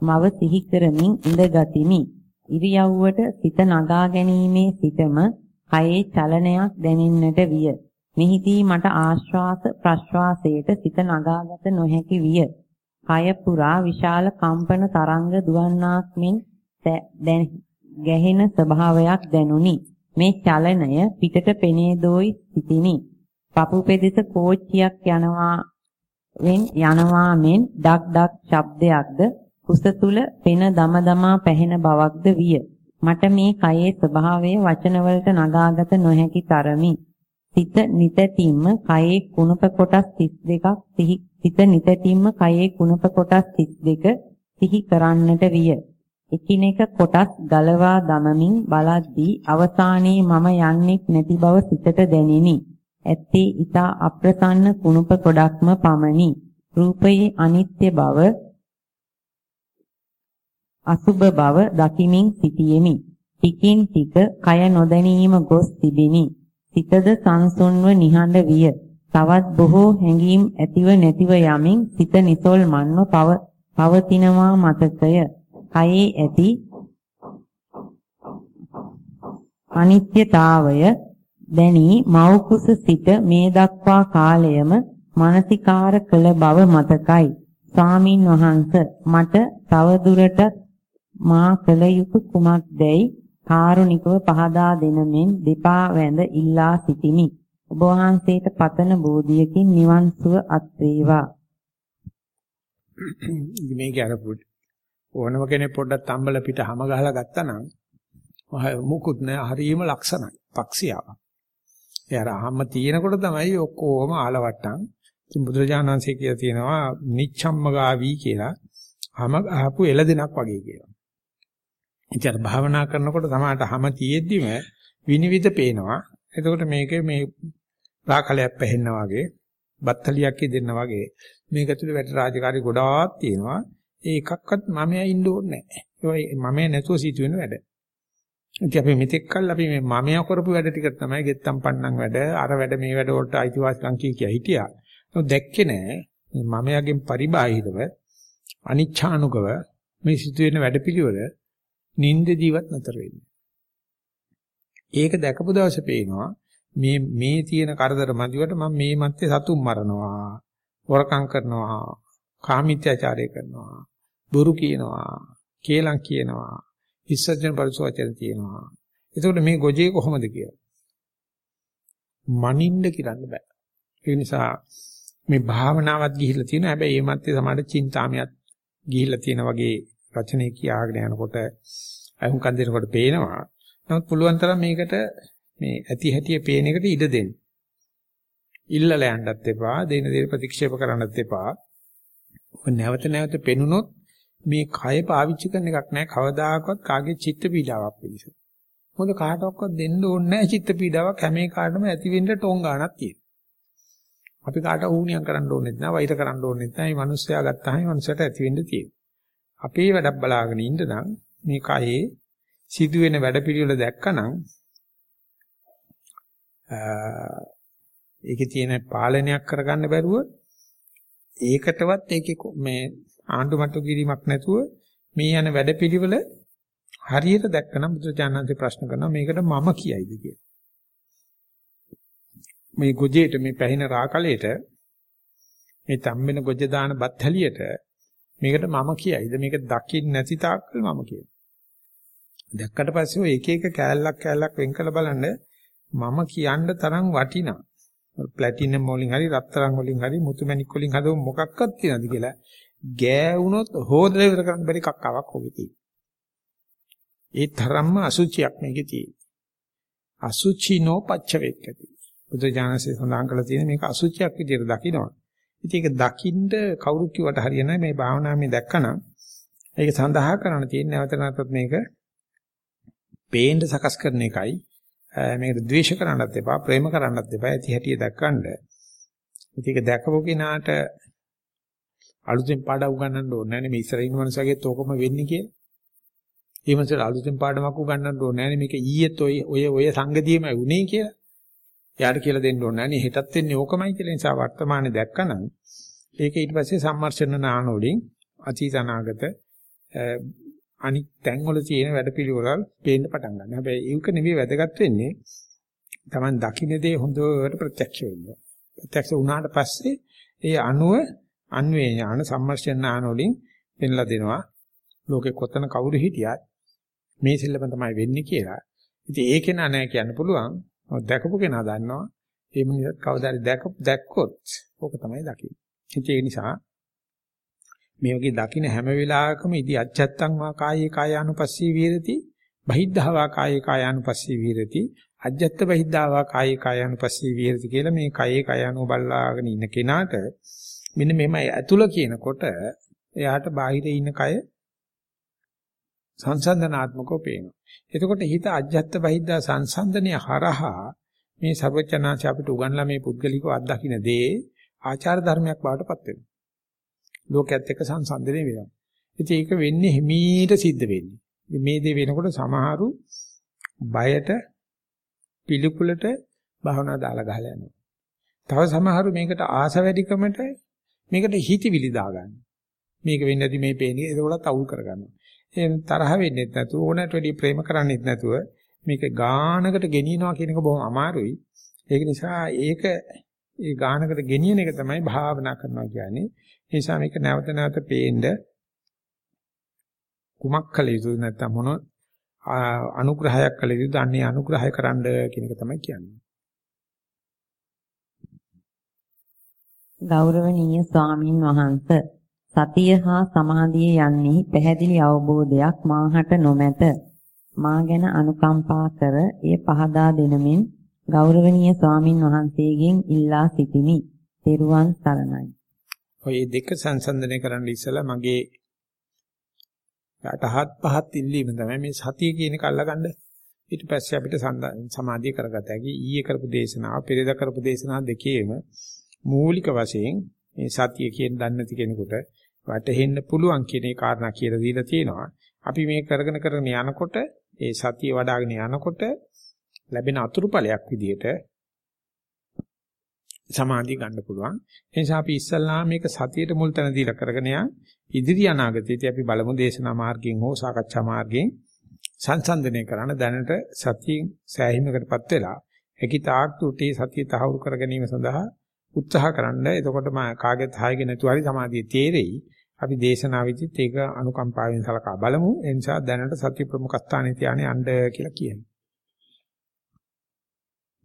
මව සිහි කරමින් ඉඳගතිමි. ඉරියව්වට සිත නගා ගැනීමේ සිටම කයේ චලනයක් දැනෙන්නට විය. මෙහිදී මට ආශ්වාස ප්‍රශ්වාසයට සිත නගාගත නොහැකි විය. කය පුරා විශාල කම්පන තරංග දුවන්නාක් මෙන් ගැහෙන ස්වභාවයක් දැනුනි. මේ චලනය පිටට පෙනේ දෝයි සිටිනි. පපු පෙදෙස කෝච්චියක් යනවා වෙන් යනවා මෙන් ඩක් ඩක් ශබ්දයක්ද කුස තුල පෙන දම දමා පැහෙන බවක්ද විය. මට මේ කයේ ස්වභාවය වචනවලට නගාගත නොහැකි තරමි. සිත නිතැතිම්ම කයේ කුණප කොටස් 32ක් සිහි සිත නිතැතිම්ම කයේ කුණප කොටස් 32 සිහි කරන්නට විය. එකිනෙක කොටස් ගලවා දමමින් බලද්දී අවසානයේ මම යන්නේ නැති බව සිතට දැනිනි. ඇත්තේ ඊට අප්‍රසන්න කුණප කොටක්ම පමණි. රූපයේ අනිත්‍ය බව අසුබ බව දකිමින් සිටියෙමි. ටිකින් ටික කය නොදැනීම ගොස් තිබිනි. සිතද සංසුන්ව නිහඬ විය. තවත් බොහෝ හැඟීම් ඇතිව නැතිව යමින් සිත නිසොල්මන්ව පව පවතිනවා මතකය. කයේ ඇති අනිත්‍යතාවය දැනි මෞකුස සිට මේ දක්වා කාලයම මානසිකාර කළ බව මතකයි. ස්වාමින් වහන්සේ මට තව දුරටත් මා කල යුතු කුමක්දයි කාරුණිකව පහදා දෙනමින් දෙපා වැඳ ඉල්ලා සිටිමි. ඔබ වහන්සේට පතන බෝධියකින් නිවන් සුව අත් වේවා. මේක අර ඕනම කෙනෙක් පොඩ්ඩක් තම්බල පිට හැම ගහලා ගත්තා නම් මුකුත් නෑ හරීම ලක්ෂණයි. පක්ෂියාවක්. ඒ අර හැම තියෙනකොට තමයි ඔක්කොම ආලවට්ටම්. ඉතින් බුදුරජාණන් වහන්සේ කියලා තියෙනවා නිච්ඡම්මගාවි කියලා. හැම අහපු එළදෙනක් වගේ කියලා. ඉතින් භාවනා කරනකොට සමාහට හැම තියෙද්දිම විනිවිද පේනවා. එතකොට මේකේ මේ රාකලයක් පැහෙන්නා වගේ, බත්තලියක් දෙන්නා වගේ මේක ඇතුලේ වැඩ රාජකාරි ගොඩාක් තියෙනවා. ඒ එකක්වත් මමයා ඉන්න ඕනේ නැහැ. ඒ මමයා නැතුව සිදුවෙන වැඩ. ඉතින් අපි මෙතෙක් කල් අපි මේ මමයා කරපු වැඩ ටික තමයි ගෙත්තම් පන්නම් වැඩ, අර වැඩ මේ වැඩ වලට අයිතිවාසිකම් කී කිය හිටියා. ඒක දැක්කේ නෑ. මේ මමයාගෙන් පරිබාහිරව අනිච්ඡානුකව මේ සිදුවෙන වැඩපිළිවෙල නිින්ද ජීවත් නැතර වෙන්නේ. ඒක දැකපු දවසේ පේනවා මේ මේ තියෙන කරදර මදිවට මම මේ මැත්තේ සතුම් මරනවා, වරකම් කරනවා, කාමීත්‍යාචාරය කරනවා, බොරු කියනවා, කේලම් කියනවා, ඉස්සජන පරිසවචන තියෙනවා. එතකොට මේ ගොජේ කොහොමද කියලා? මනින්න කියන්න බෑ. ඒ නිසා මේ භාවනාවත් ගිහිල්ලා තියෙනවා. හැබැයි මේ මැත්තේ සමාඩ චින්තාමියත් ගිහිල්ලා තියෙන වගේ රචනයේ කියාගෙන යනකොට අහුම්කන් දෙනකොට පේනවා. නමුත් පුළුවන් තරම් මේකට මේ ඇති හැටියේ පේන එකට ඉඩ දෙන්න. ඉල්ලලා යන්නත් එපා, දෙන දේ ප්‍රතික්ෂේප කරන්නත් එපා. ඔය නැවත නැවත පෙනුනොත් මේ කය පාවිච්චි කරන එකක් නෑ කවදාකවත් කාගේ චිත්ත පීඩාවක් පිළිස. මොකද කාටවත් දෙන්න ඕනේ නෑ චිත්ත පීඩාවක් හැම එකකටම ඇති වෙන්න ටෝන් ගන්නක් තියෙනවා. අපි කාට ඌණියම් කරන්න ඕනෙත් නෑ වෛර කරන්න ඕනෙත් නෑ මේ මිනිස්සයා ගත්තාම මේ මිනිස්සට ඇති වෙන්න තියෙනවා. අපේ වැඩක් බලාගෙන ඉන්න නම් මේ කයේ සිදුවෙන වැඩපිළිවෙල දැක්කනම් ඒකේ තියෙන පාලනයක් කරගන්න බැරුව ඒකටවත් ඒකේ මේ ආණ්ඩු මට්ටු කිරීමක් නැතුව මේ යන වැඩපිළිවෙල හරියට දැක්කනම් බුදුචානන්සේ ප්‍රශ්න කරනවා මේකට මම කියයිද කියලා. මේ ගොජේට මේ පැහින රාකලයට මේ තම්බෙන ගොජ දාන බත් හැලියට මේකට මම කියයිද මේක දකින්න නැති තාක්කල් මම කියනවා. දැක්කට පස්සේ ඔය එක එක කෑල්ලක් කෑල්ලක් වෙන් කළ බලන්න මම කියන්න තරම් වටිනා. ප්ලැටිනම් වලින් හරි රත්තරන් වලින් හරි මුතුමැණික් වලින් හදව මොකක්වත් තියනද කියලා ගෑවුනොත් හොදලා ඉවර කරන්න බැරි කක්කාවක් ඔගේ තියෙනවා. ඒ තරම්ම අසුචියක් මේකේ තියෙනවා. අසුචිනෝ පච්චවේක්කති. බුදු ජානසේ සඳහන් කළ තියෙන මේක අසුචියක් විදිහට දකිනවා. ඉතින් ඒක දකින්න කවුරු කිව්වට හරියන්නේ මේ භාවනාවේ දැක්කනම් ඒක සඳහා කරන්න තියෙන නැවත නැවතත් මේක පේන්න සකස් කරන එකයි මේකට ද්වේෂ කරන්නත් එපා ප්‍රේම කරන්නත් එපා ඇති හැටිය දැක්කන්න. ඉතින් ඒක දැකපු කෙනාට අලුතෙන් පාඩම් උගන්වන්න ඕනේ නැහැ නේ මේ ඉස්සර ඉන්න මනුස්සයගෙත් ඕකම වෙන්නේ කියලා. ඒ මනුස්සයට අලුතෙන් පාඩමක් උගන්වන්න ඕනේ නැහැ නේ මේක ඊයේත් ඔය ඔය ඔය සංගතියමයි උනේ කියලා. යාට කියලා දෙන්න ඕනේ නැහැ නේ හෙටත් වෙන්නේ ඕකමයි කියලා නිසා වර්තමානයේ දැක්කනම් ඒක ඊට පස්සේ සම්මර්ෂණ නාන වලින් අතීත අනාගත අනිත් තැන්වල තියෙන වැඩපිළිවෙල පේන්න පටන් ගන්නවා. හැබැයි ඒක නෙවෙයි වැදගත් වෙන්නේ. Taman දකින්න දේ හොඳට ප්‍රත්‍යක්ෂ වෙනවා. ප්‍රත්‍යක්ෂ වුණාට පස්සේ ඒ අණුව අන්වේ ඥාන සම්මර්ෂණ ඥාන වලින් පෙන්ලා දෙනවා. ලෝකේ කොතන කවුරු හිටියත් මේ සෙල්ලම තමයි වෙන්නේ කියලා. ඉතින් ඒක නෑ කියන්න පුළුවන්. දැකපු කෙනා දන්නවා. ඒ මිනිහත් කවදාද දැක දැක්කොත් ඕක තමයි දකින්නේ. ඒ නිසා මේ වගේ දකින්න හැම වෙලාවකම ඉදි අජත්තං වා කායේ කායානුපස්සී විහෙරති බහිද්ධා වා කායේ කායානුපස්සී විහෙරති අජත්ත බහිද්ධා වා කායේ කායානුපස්සී විහෙරති කියලා මේ කායේ කායානු බල්ලාගෙන ඉන්න කෙනාට මෙන්න මෙහෙම ඇතුළ කියනකොට එයාට බාහිරේ ඉන්න කය සංසන්දනාත්මකව පේනවා. එතකොට හිත අජත්ත බහිද්දා සංසන්දනය හරහා මේ සර්වචනාච අපිට උගන්ලා මේ පුද්ගලිකව අත්දකින්න දේ ආචාර ධර්මයක් බවට පත් වෙනවා. ලෝකයේත් එක්ක සංසන්දනය වෙනවා. ඉතින් ඒක වෙන්නේ හිමීට සිද්ධ වෙන්නේ. මේ දේ වෙනකොට සමහරු බයට පිළිකුලට භවනා දාලා ගහලා යනවා. තව සමහරු මේකට ආස වැඩිකමට මේකට හිතවිලි දාගන්න. මේක වෙන්නේ නැති මේ පේන්නේ ඒකවලත් අවුල් කරගන්නවා. ඒ තරහ වෙන්නේ නැතුව ඕනට වැඩි ප්‍රේම කරන්නේත් නැතුව මේක ගානකට ගෙනියනවා කියන එක බොහොම අමාරුයි. ඒක නිසා ඒක ඒ ගානකට ගෙනියන එක තමයි භාවනා කරනවා කියන්නේ. ඒ නිසා මේක නැවත නැවත පේන්න කුමක් කළ යුතුද නැත්නම් මොන අනුග්‍රහයක් කළ යුතුද අන්නේ අනුග්‍රහය කරන්න කියන එක තමයි කියන්නේ. ගෞරවනීය ස්වාමින් වහන්සේ සතිය හා සමාධිය යන්නේ පැහැදිලි අවබෝධයක් මාහට නොමැත. මා ගැන අනුකම්පා කර එය පහදා දෙනමින් ගෞරවනීය ස්වාමින් වහන්සේගෙන් ඉල්ලා සිටිමි. ත්වන් සරණයි. ඔය දෙක සංසන්දනය කරන්න ඉස්සලා මගේ යටහත් පහත් ඉල්ලීම තමයි මේ සතිය කියන එක අල්ලගන්න. ඊට පස්සේ අපිට සමාධිය කරගත හැකි. ඊයේ කරපු දේශනාව, පෙරේද කරපු දේශනාව දෙකේම මූලික වශයෙන් මේ සතිය කියන දන්නේ නැති කෙනෙකුට වැටහෙන්න පුළුවන් කියන ඒ කාරණා කියලා දීලා තියෙනවා. අපි මේ කරගෙන කරගෙන යනකොට ඒ සතිය වඩ아가ගෙන යනකොට ලැබෙන අතුරුඵලයක් විදිහට සමාධිය ගන්න පුළුවන්. ඒ නිසා අපි ඉස්සල්ලා මේක සතියට මුල් තැන දීලා කරගෙන යන ඉදිරි අනාගතයේදී අපි බලමු දේශනා මාර්ගයෙන් හෝ සාකච්ඡා මාර්ගයෙන් සංසන්දනය කරන දැනට සතියෙන් සෑහීමකටපත් වෙලා හැකි තාක් තුටි සතිය තහවුරු කර ගැනීම සඳහා උත්සාහ කරන්න. එතකොට මම කාගෙත් හායගෙන නැතුව හරි සමාධිය තේරෙයි. අපි දේශනාවෙදිත් ඒක අනුකම්පාවෙන් සලකා බලමු. ඒ නිසා දැනට සත්‍ය ප්‍රමුඛ ස්ථානයේ තියානේ යන්න කියලා කියනවා.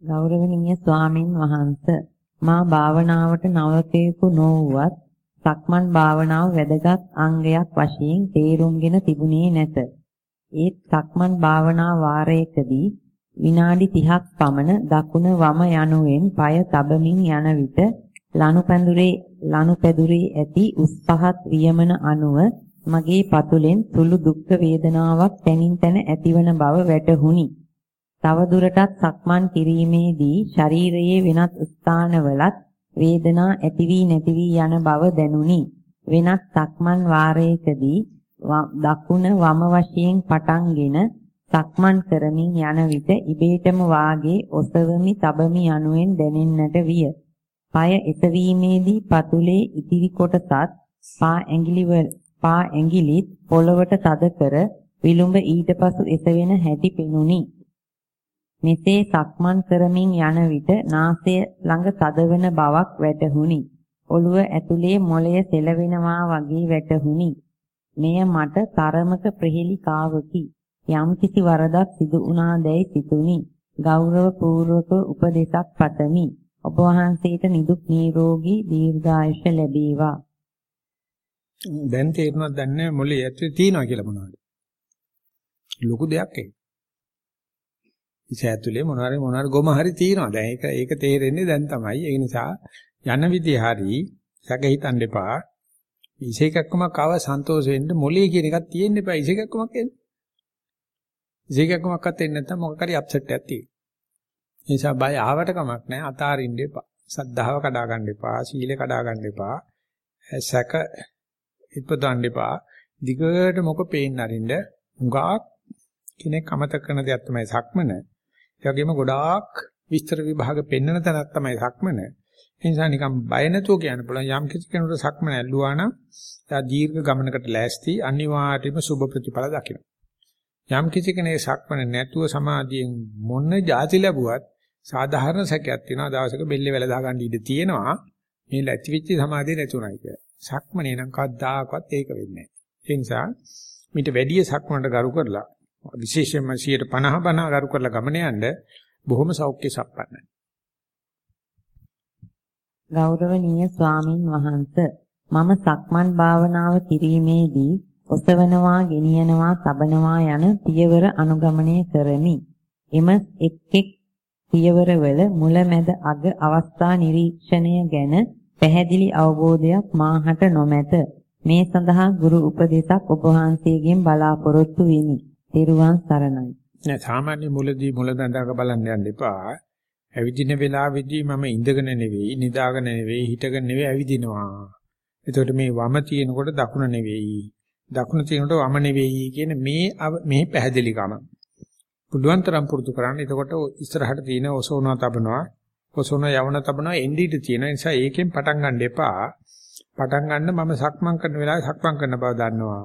ගෞරවනීය ස්වාමින් වහන්සේ මා භාවනාවට නවකයෙකු නොවුවත් සක්මන් භාවනාව වැදගත් අංගයක් වශයෙන් තේරුම්ගෙන තිබුණේ නැත. ඒත් සක්මන් භාවනා වාරයකදී විනාඩි 30ක් පමණ දකුණ වම යනුවෙන් পায় තබමින් යන විට ලනුපැදුරේ ලනුපැදුරේ ඇති උස් පහත් වියමන අණුව මගේ පතුලෙන් සුළු දුක් වේදනාවක් තනින් තන ඇතිවන බව වැටහුණි. තව දුරටත් සක්මන් කිරීමේදී ශරීරයේ වෙනත් ස්ථානවලත් වේදනා ඇති වී නැති වී යන බව දැනුනි. වෙනත් සක්මන් වාරයකදී දකුණ වම වශයෙන් පටන්ගෙන සක්මන් කරමින් යන විට ඉබේටම වාගේ ඔසවමි තබමි යනුවෙන් දැනෙන්නට විය. পায় එසවීමේදී පතුලේ ඉතිරි කොටසත් පා ඇඟිලි පා ඇඟිලිත් පොළවට තද කර විලුඹ ඊට පසු එසවෙන හැටි පෙනුනි. මෙසේ සක්මන් කරමින් යන විට නාසය ළඟ තදවන බවක් වැටහුණි. ඔළුව ඇතුලේ මොළය සෙලවෙනවා වගේ වැටහුණි. මෙය මට තරමක ප්‍රහෙලිකාවකි. යම් කිසි වරදක් සිදු වුණාදැයි සිතුනි. ගෞරව පූර්වක උපදේශක් පතමි. ඔබ වහන්සේට නිදුක් නිරෝගී දීර්ඝායුෂ ලැබේවා. දැන් තේරුණාද දන්නේ මොලේ ඇතුලේ තියනවා කියලා මොනවද? ලොකු දෙයක් ඒක. ඉස ඇතුලේ මොනවාරි මොනවාරි ගොම හරි තියනවා. දැන් ඒක ඒක තේරෙන්නේ දැන් තමයි. ඒ නිසා යන විදිය හරි සැක හිතන්න එපා. ඉසේකක්කමක් ආව සන්තෝෂ වෙන්න මොලේ කියන එකක් තියෙන්න එපා. ඉසේකක්කමක් එන්නේ. ඉසේකක්කමක්වත් එන්නේ නැත්නම් මොකක් හරි අප්සෙට් එකක් තියෙනවා. ඒ නිසා බය ආවට කමක් නැහැ. අතාරින්න එපා. සද්ධාව කඩා ගන්න එපා. සීලය කඩා ගන්න එපා. සැක ඉපදවන්න එපා. දිගට මොක පේන්න අරින්න. උගාක් කෙනෙක් අමතක කරන දෙයක් තමයි සක්මන. ඒ වගේම ගොඩාක් විස්තර විභාග පෙන්වන තැනක් තමයි සක්මන. ඒ නිසා නිකන් බය නැතුව කියන්න පුළුවන් යම් කිසි කෙනෙකුට සක්මන ඇල්ලුවා නම් එයා දීර්ඝ ගමනකට ලෑස්ති අනිවාර්යයෙන්ම සුබ ප්‍රතිඵල දකිනවා. යම් කිසි කෙනෙක් සක්මන නැතුව සමාධියෙන් මොන જાති ලැබුවත් සාධාරණ සැකයක් තියෙනවා දවසක බෙල්ලේ වැල දා ගන්න ඉඩ තියෙනවා මේ ලැති වෙච්ච සමාධිය නැතුණයි කියලා. සක්මනේ නම් කවදාකවත් ඒක වෙන්නේ නැහැ. ඒ නිසා මිට වැඩි සක්මනට ගරු කරලා විශේෂයෙන්ම 150 50 ගරු කරලා ගමන යන්න බොහොම සෞඛ්‍ය සම්පන්නයි. ගෞරවනීය ස්වාමින් වහන්සේ මම සක්මන් භාවනාව කිරීමේදී ඔසවනවා, ගෙනියනවා, තබනවා යන පියවර අනුගමනය කරමි. එම එක් එක් පියවරවල මුලැමැද අග අවස්ථා නිරීක්ෂණය ගැන පැහැදිලි අවබෝධයක් මාහට නොමැත. මේ සඳහා ගුරු උපදේශක් ඔබ වහන්සේගෙන් බලාපොරොත්තු වෙමි. තෙරුවන් සරණයි. නෑ සාමාන්‍ය මුලදී මුල දඬාක බලන්න යන්න එපා. ඇවිදින වෙලාවෙදී මම ඉඳගෙන නෙවෙයි, නිදාගෙන නෙවෙයි, හිටගෙන නෙවෙයි ඇවිදිනවා. එතකොට මේ වම තියෙනකොට දකුණ නෙවෙයි. දකුණ තියෙනකොට වම නෙවෙයි කියන මේ මේ පැහැදිලිකම. පුළුවන් තරම් පුරුදු කරන්න. එතකොට ඉස්සරහට තියෙන ඔසෝනවා තබනවා, ඔසෝන යවන තබනවා එන්ඩීට තියෙන නිසා ඒකෙන් පටන් ගන්න එපා. පටන් ගන්න මම සක්මන් කරන වෙලාවේ සක්මන් කරන බව දන්නවා.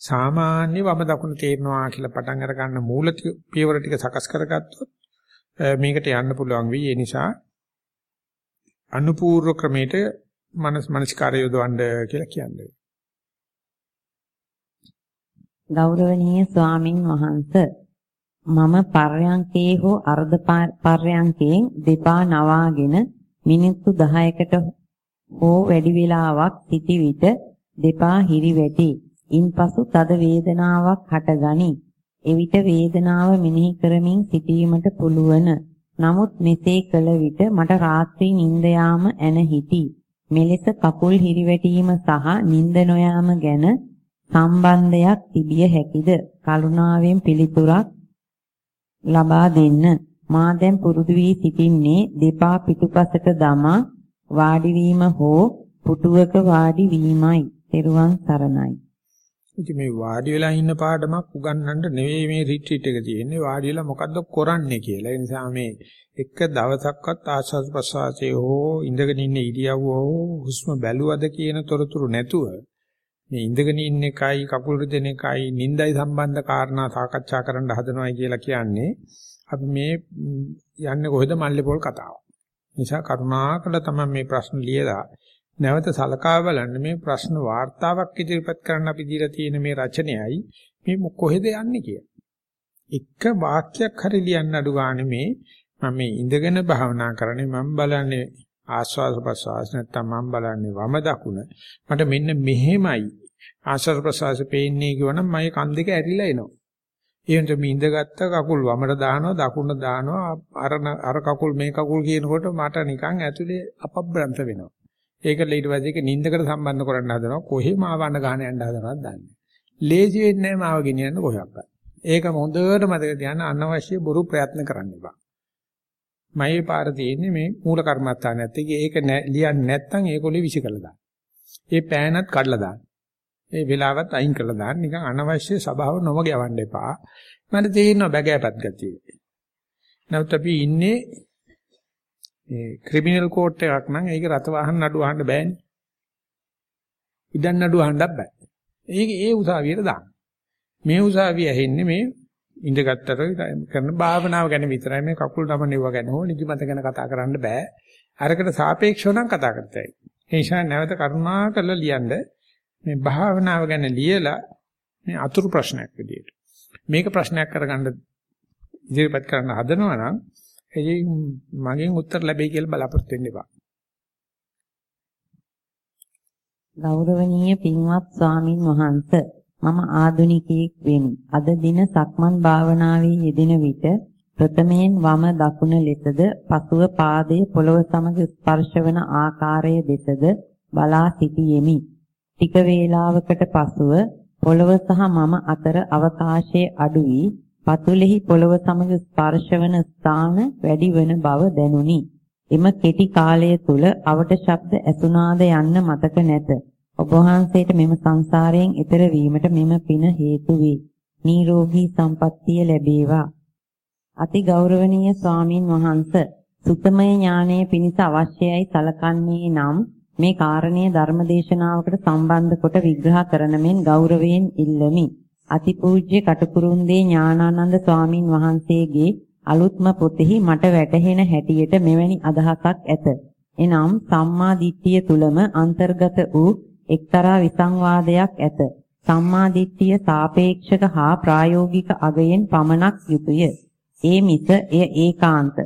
සාමාන්‍ය වම දකුණ තේරෙනවා කියලා පටන් අර ගන්න මූල පියවර ටික සකස් කරගත්තොත් මේකට යන්න පුළුවන් වෙයි. ඒ නිසා අනුපූර්ව ක්‍රමයට මනස් මනස්කාරය යොදවන්න කියලා කියන්නේ. ගෞරවනීය ස්වාමින් වහන්සේ මම පර්යංකේ හෝ අර්ධ පර්යංකයෙන් දෙපා නවාගෙන මිනිත්තු 10කට හෝ වැඩි වේලාවක් සිටි විට දෙපා හිරි වැටි. ඉන්පසු තද වේදනාවක් හටගනි. එවිට වේදනාව මෙනෙහි කරමින් සිටීමට පුළුවන්. නමුත් මෙසේ කළ විට මට රාත්‍රී නිින්ද යාම ඇන හිටි. මෙලෙස කකුල් හිරිවැටීම සහ නිින්ද නොයාම ගැන සම්බන්ධයක් තිබිය හැකිද? කරුණාවෙන් පිළිතුරක් ලබා දෙන්න. මා දැන් පුරුදු වී සිටින්නේ දෙපා පිටුපසට දමා වාඩි වීම හෝ පුටුවක වාඩි වීමයි. ත්වන් සරණයි. ඉතින් මේ වාඩි වෙලා ඉන්න පාඩමක් උගන්වන්න නෙවෙයි මේ රිට්‍රීට් එක තියෙන්නේ වාඩි වෙලා මොකද්ද කරන්නේ කියලා. ඒ නිසා මේ එක දවසක්වත් ආස්වාද ප්‍රසවාසයේ හෝ ඉඳගෙන ඉන්න ඉරියව්ව හෝ හුස්ම බැලුවද කියන තොරතුරු නැතුව මේ ඉඳගෙන ඉන්න එකයි කකුල් රිදෙන එකයි නිින්දයි සම්බන්ධ කාරණා සාකච්ඡා කරන්න හදනවයි කියලා කියන්නේ අපි මේ යන්නේ කොහෙද මල්ලේ පොල් කතාව. නිසා කරුණාකර තමයි මේ ප්‍රශ්න ලියලා නැවත සලකා බලන්න මේ ප්‍රශ්න වාර්තාවක් ඉදිරිපත් කරන්න අපි දීලා තියෙන මේ රචනයයි මේ කොහෙද යන්නේ කියලා. එක වාක්‍යයක් හරි ලියන්න අඩු ගන්න මේ මම මේ ඉඳගෙන භාවනා කරන්නේ මම බලන්නේ ආස්වාද ප්‍රසවාස නැත්තම් මම බලන්නේ වම දකුණ මට මෙන්න මෙහෙමයි ආස්වාද ප්‍රසවාස පේන්නේ කියවනම් මගේ කන් දෙක ඇරිලා එනවා එහෙනම් මේ ඉඳගත්ත කකුල් වමට දානවා දකුණ දානවා අර අර කකුල් මේ කකුල් කියනකොට මට නිකන් ඇතුලේ අපබ්‍රන්ත වෙනවා ඒකල ඊට පස්සේ ඒක නිින්දකට සම්බන්ධ කරන්න හදනවා කොහේ මාවන්න ගහන යන්න හදනවද දන්නේ. ලේසි වෙන්නේ නැහැ මාව ගෙනියන්න කොහොක්වත්. ඒක හොඳට මතක තියාගන්න අනවශ්‍ය බොරු ප්‍රයත්න කරන්න එපා. මගේ පාර තියෙන්නේ මේ මූල කර්මත්තානත් එක්ක ඒක ලියන්නේ නැත්නම් ඒකොලේ විසි කළා දාන්න. ඒ පෑනත් කඩලා දාන්න. ඒ වෙලාවත් අයින් කරලා දාන්න නිකන් අනවශ්‍ය සබාව නොමග යවන්න එපා. මට තේරෙනවා බගෑපත් ගතිය. නමුත් අපි ඉන්නේ මේ ක්‍රිමිනල් කෝට් එකක් නම් ඒක රත වාහන නඩු අහන්න බෑනේ. ඉඩම් නඩු අහන්නත් බෑ. ඒක ඒ උසාවියට දාන්න. මේ උසාවිය ඇහෙන්නේ මේ ඉඳගත්තට කරන භාවනාව ගැන විතරයි මේ කකුල් නමනේව ගැන හෝ නිදිමත ගැන කතා කරන්න බෑ. අරකට සාපේක්ෂව නම් කතා කරතයි. ඒ නිසා නැවත කරුණා කරලා ලියන්න මේ භාවනාව ගැන ලියලා මේ අතුරු ප්‍රශ්නයක් විදියට. මේක ප්‍රශ්නයක් කරගන්න ඉදිරිපත් කරන්න හදනවා නම් එයි මගෙන් උත්තර ලැබෙයි කියලා බලාපොරොත්තු වෙන්න එපා. ගෞරවනීය පින්වත් ස්වාමින් වහන්සේ මම ආදුනිකයෙක් වෙමි. අද දින සක්මන් භාවනාවේ යෙදෙන විට ප්‍රථමයෙන් වම දකුණ ලෙසද පසුව පාදයේ පොළව සමග ස්පර්ශවන ආකාරය දෙසද බලා සිටියෙමි. ටික වේලාවකට පසුව පොළව සහ මම අතර අවකාශයේ අඩු වී පතුලෙහි පොළව සමග ස්පර්ශවන ස්ථාන වැඩි වන බව දැනුනි. එම කෙටි කාලය තුල අවට ශබ්ද ඇසුණාද යන්න මතක නැත. ඔබ වහන්සේට මෙම සංසාරයෙන් එතර වීමට මෙම පින හේතු වේ. නිරෝගී සම්පන්නිය ලැබේවා. අති ගෞරවනීය ස්වාමින් වහන්සේ සුතමය ඥානයේ පිණිස අවශ්‍යයි සලකන්නේ නම් මේ කාරණීය ධර්මදේශනාවකට සම්බන්ධ කොට විග්‍රහ කරන මෙන් ගෞරවයෙන් ඉල්ලමි. අතිපූජ්‍ය කටුකුරුන්දේ ඥානානන්ද ස්වාමින් වහන්සේගේ අලුත්ම පොතෙහි මට වැටහෙන හැටියට මෙවැනි අදහසක් ඇත. එනම් සම්මා දිට්ඨිය තුලම අන්තර්ගත වූ එක්තරා විසංවාදයක් ඇත. සම්මා දිට්ඨිය සාපේක්ෂක හා ප්‍රායෝගික අගයෙන් පමණක් යුතුය. ඒ මිස එය ඒකාන්ත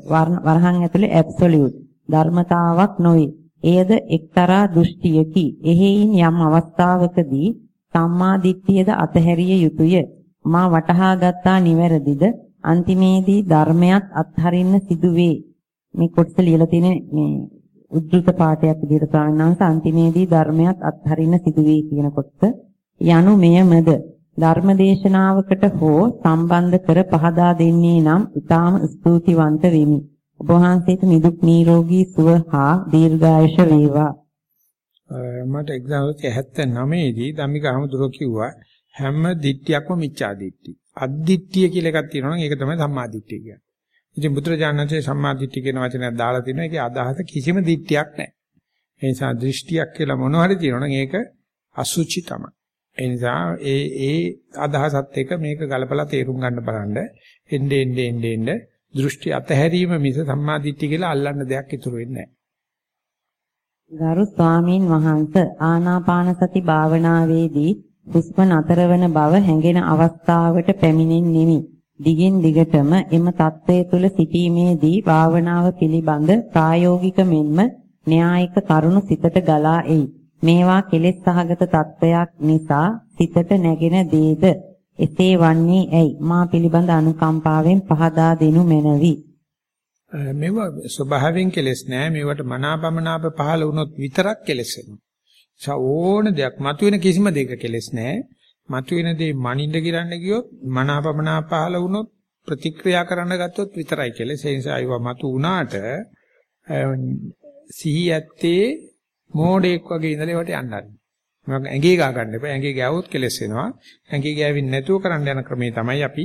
වරහන් ඇතුලේ ඇබ්සොලියුට් ධර්මතාවක් නොවේ. එයද එක්තරා දෘෂ්ටියකි. එහෙයින් යම් අවස්ථාවකදී සම්මා දිට්ඨියද අතහැරිය යුතුය. මා වටහා ගත්තා නිවැරදිද? අන්තිමේදී ධර්මයක් අත්හරින්න සිදුවේ. මේ කොටස ලියලා තියෙන මේ උද්දෘත පාඩයක් විදිහට ස්වාමීන් වහන්සේ අන්තිමේදී ධර්මයක් අත්හරින්න සිදුවේ කියන කොටස යනු මෙයමද ධර්මදේශනාවකට හෝ සම්බන්ධ කර පහදා දෙන්නේ නම් ඊටාම ස්තුතිවන්ත වෙමි. ඔබ වහන්සේට නිදුක් නිරෝගී සුව හා දීර්ඝායුෂ වේවා. මට එක්සාම් එකේ 79 දී ධම්මික අහමුදුරෝ කිව්වා හැම දිට්ඨියක්ම මිච්ඡා දිට්ඨි. අද්දිට්ඨිය කියලා එකක් තියෙනවා නම් ඒක තමයි සම්මා දිට්ඨිය කියන්නේ. ඉතින් බුදුරජාණන්සේ සම්මා දිට්ඨිය කියන වචනයක් දාලා තිනවා ඒකේ අදහස කිසිම දිට්ඨියක් නැහැ. ඒ නිසා දෘෂ්ටියක් කියලා මොන හරි තියෙනවා නම් ඒක අසුචි තමයි. ඒ නිසා ඒ ඒ අදහසත් එක්ක මේක ගලපලා තේරුම් ගන්න බලන්න එnde ende ende ende දෘෂ්ටි අතහැරීම මිස සම්මා දිට්ඨිය කියලා අල්ලන්න දෙයක් ඉතුරු වෙන්නේ නැහැ. ගරු ස්වාමීන් වහන්ස ආනාපාන සති භාවනාවේදී හුස්ම නතරවන බව හැඟෙන අවස්ථාවට පැමිණෙන්නෙමි. දිගින් දිගටම එම தත්වය තුල සිටීමේදී භාවනාව පිළිබඳ ප්‍රායෝගික මෙන්ම න්‍යායික කරුණු සිතට ගලා එයි. මේවා කෙලෙස් සහගත தත්වයක් නිසා සිතට නැගෙන දේද එසේ වන්නේ ඇයි? මා පිළිබඳ අනුකම්පාවෙන් පහදා දෙනු මැනවි. මේව ස්වභාවයෙන් කෙලස් නෑ මේවට මනාපමනාප පහළ වුණොත් විතරක් කෙලස් වෙනවා. ඕන දෙයක් මතුවෙන කිසිම දෙයක කෙලස් නෑ. මතුවෙන දේ මනින්න ගිරන්න ගියොත් මනාපමනා පහල වුණොත් ප්‍රතික්‍රියා කරන්න ගත්තොත් විතරයි කියලා. ඒ නිසා ඒවා මතු වුණාට සිහි ඇත්තේ මෝඩෙක් වගේ ඉඳලා ඒවට යන්නත්. මම ඇඟේ ගා ගන්න එපා. ඇඟේ ගෑවොත් කෙලස් වෙනවා. ඇඟේ ගෑවින් නැතුව කරන්න යන ක්‍රමේ තමයි අපි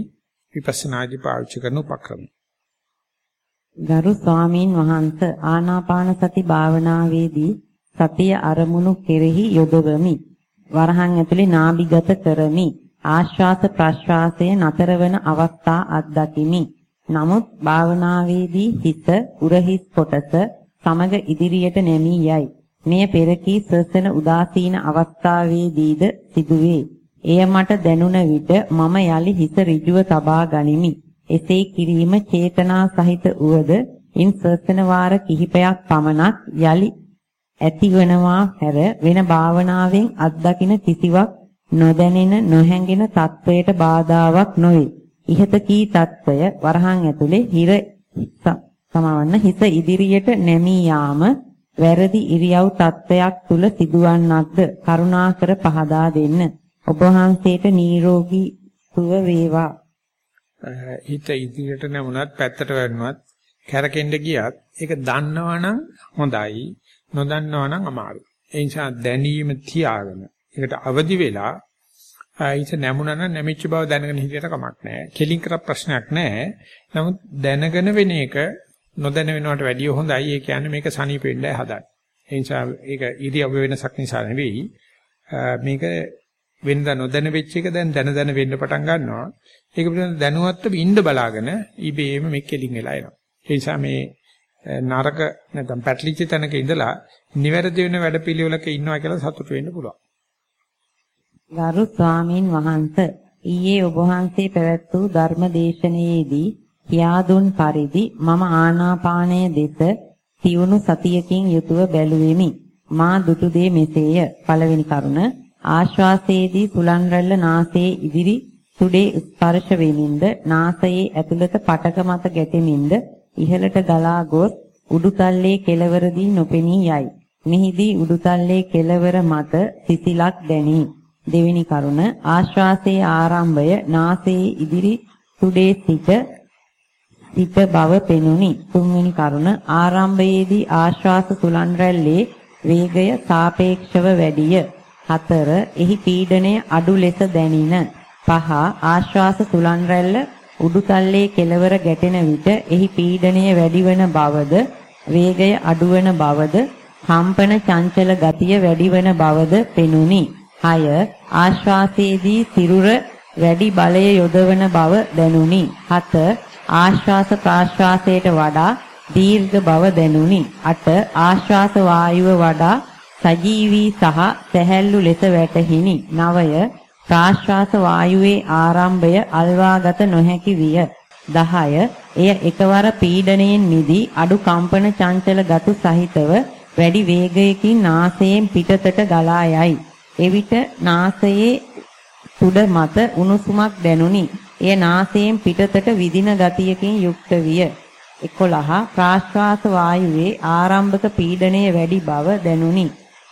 විපස්සනාදි පාවිච්චි කරන උපක්‍රම. ගරු ස්වාමීන් වහන්ස ආනාපාන සති භාවනාවේදී සතිය අරමුණු කෙරෙහි යොදවමි. වරහන් ඇතුලේ නාභිගත කරමි. ආශ්වාස ප්‍රශ්වාසයේ නතරවන අවස්ථා අත්දකිමි. නමුත් භාවනාවේදී හිත උරහිස් කොටස සමග ඉදිරියට නැමී යයි. මෙය පෙර කී සසන උදාසීන අවස්ථාවේදීද සිදුවේ. එය මට දැනුණ විට මම යලි හිස ඍජුව තබා ගනිමි. එසේ කිරීම චේතනා සහිත උවද ඉන් සසන වාර කිහිපයක් පමණක් යලි ඇතිවනවා හැර වෙන භාවනාවෙන් අත්දකින කිසිවක් නොදැනෙන නොහැඟෙන තත්වයට බාධාවක් නොවේ. ඉහත කී තත්වය වරහන් ඇතුලේ හිර සමවන්න හිස ඉදිරියට නැමී යාම වැරදි ඉරියව් තත්වයක් තුල සිදුවන්නක්ද කරුණාකර පහදා දෙන්න. ඔබ වහන්සේට නිරෝගී සුව වේවා. හිත ඉදිරියට නැමුණත් පැත්තට වැටුණත් කැරකෙන්න ගියත් ඒක දන්නවනම් හොඳයි නොදන්නවනම් අමාරුයි. ඒ නිසා දැනීම තියාගෙන ඒකට අවදි වෙලා හිත නැමුණා නම් නැමිච්ච බව දැනගෙන හිටියට කමක් නැහැ. කෙලින් කර ප්‍රශ්නයක් නැහැ. නමුත් දැනගෙන වෙන එක නොදැන වෙනවට වැඩිය හොඳයි. ඒ කියන්නේ මේක සනීප වෙන්නයි හදන්නේ. ඒ නිසා ඒක ඉරියව්ව වෙනසක් නිසා නෙවෙයි. මේක වෙනදා නොදැන වෙච්ච එක දැන් දැන දැන වෙන්න පටන් ගන්නවා. ඒක පිළිබඳව දැනුවත්ව ඉන්න බලාගෙන ඉබේම මේක කෙලින් වෙලා එනවා. ඒ නිසා මේ නරක නැත්නම් පැටලිච්ච තැනක ඉඳලා නිවැරදි වෙන වැඩපිළිවෙලක ඉන්නවා කියලා සතුටු වෙන්න පුළුවන්. ගරු ස්වාමීන් වහන්ස ඊයේ ඔබ වහන්සේ පැවැත් වූ ධර්ම දේශනාවේදී කියා දුන් පරිදි මම ආනාපානය දෙස සියුණු සතියකින් යුතුව බැලුවෙමි. මා දුටු දේ මෙසේය. පළවෙනි කරුණ ආශ්වාසයේදී සුලන් රැල්ල නාසයේ ඉදිරි සුඩේ ස්පර්ශ වෙමින්ද නාසයේ ඇතුළත පටක මත ගැටෙමින්ද ඉහළට ගලා ගොස් උඩුතල්ලේ කෙළවරදී නොපෙනී යයි. මෙහිදී උඩුතල්ලේ කෙළවර මත සිසිලක් දැනේ. දෙවෙනි කරුණ ආශ්වාසයේ ආරම්භය නාසයේ ඉදිරි සුඩේ සිට සිට බව පෙනුනි. තුන්වෙනි කරුණ ආරම්භයේදී ආශ්වාස සුලන් රැල්ලේ වේගය සාපේක්ෂව වැඩිය. හතර එහි පීඩනය අඩු ලෙස දැනින. පහ ආශ්වාස සුලන් රැල්ල උඩුතල්ලේ කෙළවර ගැටෙන විට එහි පීඩනය වැඩිවන බවද වේගය අඩුවන බවද කම්පන චංචල ගතිය වැඩිවන බවද පෙනුනි. 6 ආශ්වාසයේදී සිරුර වැඩි බලය යොදවන බව දැනුනි. 7 ආශ්වාස ප්‍රාශ්වාසයට වඩා දීර්ඝ බව දැනුනි. 8 ආශ්වාස වායුව වඩා සජීවී සහ සැහැල්ලු ලෙස වැටහිනි. 9 ප්‍රාශ්වාස වායුවේ ආරම්භය අල්වාගත නොහැකි විය. 10 එය එකවර පීඩණයෙන් මිදී අඩු කම්පන චංචල ගතු සහිතව වැඩි වේගයකින් නාසයෙන් පිටතට ගලා යයි. එවිට නාසයේ තුඩ මත උණුසුමක් දැනුනි. එය නාසයෙන් පිටතට විදින ගතියකින් යුක්ත විය. 11 ප්‍රාශ්වාස වායුවේ ආරම්භක පීඩණය වැඩි බව දැනුනි.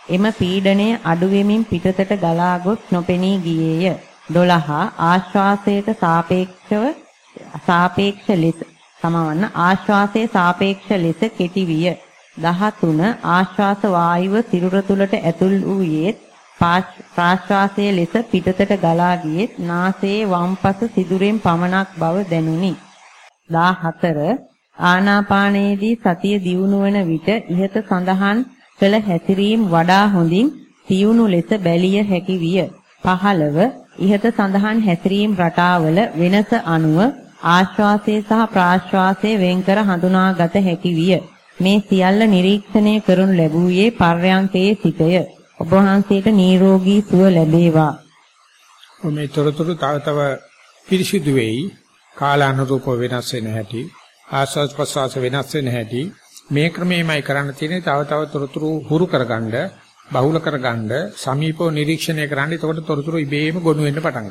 එම පීඩණය අඩු වෙමින් පිටතට ගලා ගොස් නොපෙනී ගියේය. 12 ආශ්වාසයට සාපේක්ෂව සාපේක්ෂ ලෙස සමවන්න ආශ්වාසයේ සාපේක්ෂ ලෙස කෙටි විය. 13 ආශ්වාස වායුව සිරුර තුළට ඇතුල් වූයේ ප්‍රාශ්වාසයේ ලෙස පිටතට ගලා ගියේ නාසයේ වම්පස සිදුරෙන් පමණක් බව දැනුනි. 14 ආනාපානයේදී සතිය දියුණු වන විට ඉහත සඳහන් කළ හැසිරීම් වඩා හොඳින් තියුණු ලෙස බැලිය හැකි විය. 15 ඉහත සඳහන් හැසිරීම් රටාවල වෙනස අනුව ආශ්වාසය සහ ප්‍රාශ්වාසය වෙන්කර හඳුනාගත හැකි විය. මේ සියල්ල නිරීක්ෂණය කරනු ලැබුවේ පර්යංකයේ සිටය. ඔබ වහන්සේට නිරෝගී සුව ලැබේවා. මේ තොරතුරු තව තව පිරිසිදු වෙයි. කාලානුරූප වෙනස් වෙන හැටි, ආස්වාද ප්‍රසවාස වෙනස් වෙන හැටි මේ ක්‍රමෙමයි කරන්න තියෙන්නේ. තව තව තොරතුරු හුරු කරගන්න, බහුල කරගන්න, සමීපව නිරීක්ෂණය කරන්න. එතකොට තොරතුරු ඉබේම ගොනු වෙන්න පටන්.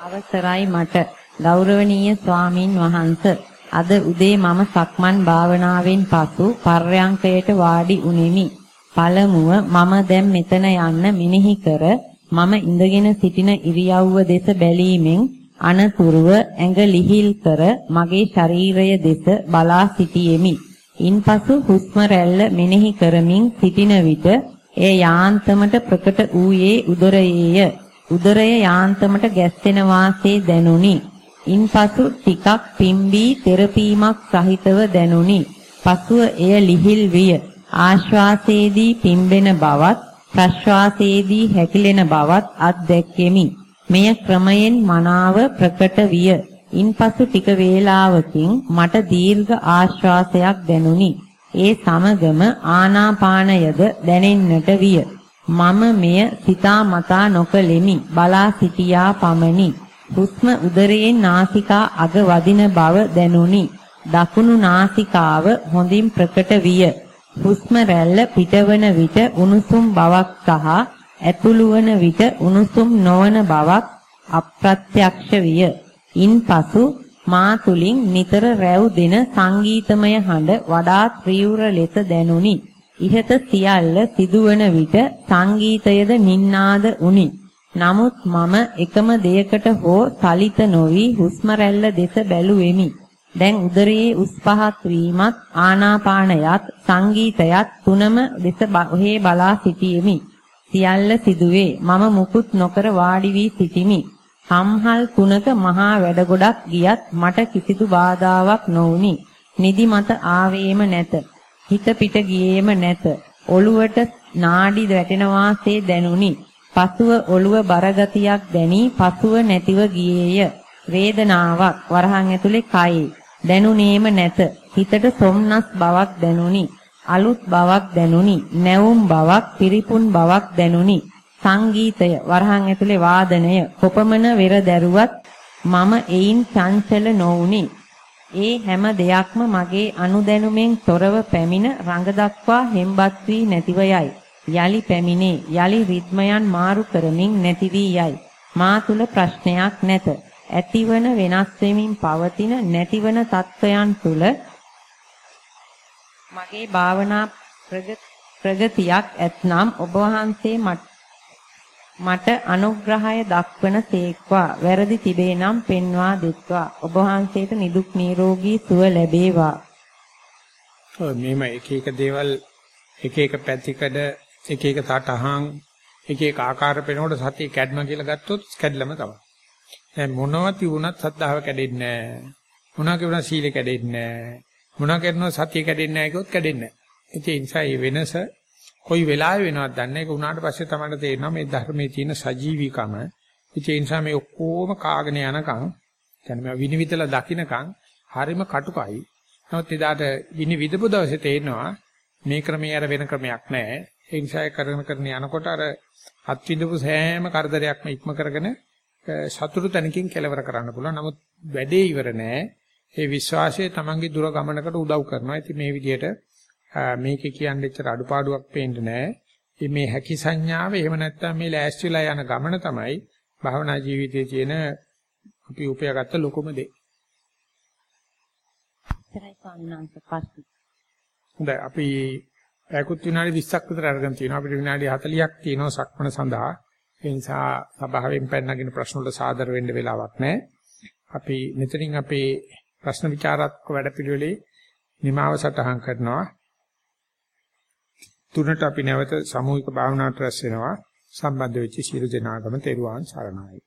අවසරයි මට ගෞරවනීය ස්වාමින් වහන්සේ අද උදේ මම සක්මන් භාවනාවෙන් පසු පර්යංකයට වාඩි උනේමි. පළමුව මම දැන් මෙතන යන්න මෙනෙහි කර මම ඉඳගෙන සිටින ඉරියව්ව දෙස බැලීමෙන් අනතුරුව ඇඟ ලිහිල් කර මගේ ශරීරය දෙස බලා සිටියෙමි. ඉන්පසු හුස්ම රැල්ල මෙනෙහි කරමින් සිටින විට එය යාන්තමට ප්‍රකට වූයේ උදරයේය. උදරය යාන්තමට ගැස්සෙන වාසේ දැනුනි. ඉන්පසු ටිකක් පිම්බී තෙරපීමක් සහිතව දැනුනි. පසුව එය ලිහිල් විය. ආශ්වාසයේදී පිම්බෙන බවත් ප්‍රශ්වාසයේදී හැකිලෙන බවත් අත්දැක්කෙමි. මෙය ක්‍රමයෙන් මනාව ප්‍රකට විය. ඉන්පසු ටික වේලාවකින් මට දීර්ඝ ආශ්වාසයක් දැනුනි. ඒ සමගම ආනාපානයද දැනෙන්නට විය. මම මෙය සිතාමතා නොකලෙමි. බලා සිටියා පමණි. හුස්ම උදරයෙන් නාසිකා අග වදින බව දැනුනි. දකුණු නාසිකාව හොඳින් ප්‍රකට විය. හුස්ම රැල්ල පිටවන විට උණුසුම් බවක් සහ ඇතුළු වන විට උණුසුම් නොවන බවක් අප්‍රත්‍යක්ෂ විය. ඉන්පසු මා තුලින් නිතර රැව් දෙන සංගීතමය හඬ වඩාත් ත්‍රිවුර ලෙස දැනුනි. ඉහත සියල්ල සිදුවන විට සංගීතයද නින්නාද උනි. නමුත් මම එකම දෙයකට හෝ සලිත නොවි හුස්ම රැල්ල දෙස බැලුවෙමි. දැන් උදරයේ උස් පහත් වීමත් ආනාපානයත් සංගීතයත් තුනම දෙස ඔහේ බලා සිටියෙමි. සියල්ල සිදුවේ මම මුකුත් නොකර වාඩි වී සිටිමි. සම්හල් තුනක මහා වැඩ ගොඩක් ගියත් මට කිසිදු බාධාවක් නොවුනි. නිදි මත ආවේම නැත. හිත පිට ගියේම නැත. ඔළුවට නාඩි වැටෙන වාසේ දැනුනි. පසුව ඔළුව බරගතියක් දැනි පසුව නැතිව ගියේය. වේදනාවක් වරහන් ඇතුලේ කයේ දැනුනේම නැත. හිතට සොම්නස් බවක් දැනුනි. අලුත් බවක් දැනුනි. නැවුම් බවක්, පිරිපුන් බවක් දැනුනි. සංගීතය වරහන් ඇතුලේ වාදනය කොපමණ වෙර දැරුවත් මම එයින් චංචල නොවුනි. ඒ හැම දෙයක්ම මගේ අනුදැනුමෙන් තොරව පැමිණ රඟ දක්වා හෙම්බත් වී නැතිව යයි. යලි පැමිණේ යලි රිද්මයන් මාරු කරමින් නැති වී යයි. මා තුල ප්‍රශ්නයක් නැත. ඇතිවන වෙනස් වෙමින් පවතින නැතිවන තත්වයන් තුල මගේ භාවනා ප්‍රගතියක් ඇතනම් ඔබ වහන්සේ මට අනුග්‍රහය දක්වන සේක්වා වැරදි තිබේ නම් පෙන්වා දෙත්වා ඔබ වහන්සේට නිදුක් නිරෝගී සුව ලැබේවා. ඔය මේම එක එක දේවල් එක එක පැතිකඩ එක එක සටහන් එක එක ආකාර පෙනකොට සතිය කැඩම කියලා ගත්තොත් කැඩලම තමයි. දැන් මොනවා තිබුණත් සද්ධාව කැඩෙන්නේ නැහැ. මොනවා කියුණා සීල කැඩෙන්නේ නැහැ. මොනවා කරනවා සතිය කැඩෙන්නේ නැහැ කිව්වොත් කැඩෙන්නේ නැහැ. ඒ නිසා මේ වෙනස කොයි වෙලාවෙ වෙනවද දන්නේ ඒක උනාට පස්සේ තමයි තේරෙනවා මේ ධර්මයේ තියෙන සජීවීකම. ඒ නිසා මේ ඔක්කොම කාගෙන යනකම් කියන්නේ මේ විනිවිදලා දකින්නකම් හරිම කටුකයි. නමුත් එදාට විනිවිදපු දවසේ තේරෙනවා මේ ක්‍රමයේ අර වෙන ක්‍රමයක් නැහැ. ඒ නිසා කරන කරන යනකොට අර අත්විඳපු සෑම කරදරයක්ම ඉක්ම කරගෙන සතුරු තැනකින් කෙලවර කරන්න පුළුවන්. නමුත් වැඩේ ඉවර නෑ. ඒ විශ්වාසය තමන්ගේ දුර ගමනකට උදව් කරනවා. ඉතින් මේ විදිහට මේකේ කියන්නේ එච්චර අඩුපාඩුවක් පේන්නේ නෑ. මේ හැකි සංඥාව එහෙම නැත්නම් මේ ලෑස්තිලා යන ගමන තමයි භවනා ජීවිතයේ තියෙන අපි උපයාගත්ත ලොකුම දේ. හොඳයි අපි පැයකුත් විනාඩි 20ක් විතර අරගෙන තියෙනවා. අපිට විනාඩි 40ක් තියෙනවා සක්මණ සඳහා. ඒ නිසා සභාවෙන් පැනනගෙන ප්‍රශ්න වලට සාදර වෙන්න වෙලාවක් නැහැ. අපි මෙතනින් අපේ ප්‍රශ්න විචාරාත්මක වැඩපිළිවෙලේ නිමාව සටහන් කරනවා. තුනට අපි නැවත සමූහික භාවනාවට රැස් වෙනවා. සම්බන්ධ වෙච්ච සියලු දෙනාගම තෙරුවන් සරණයි.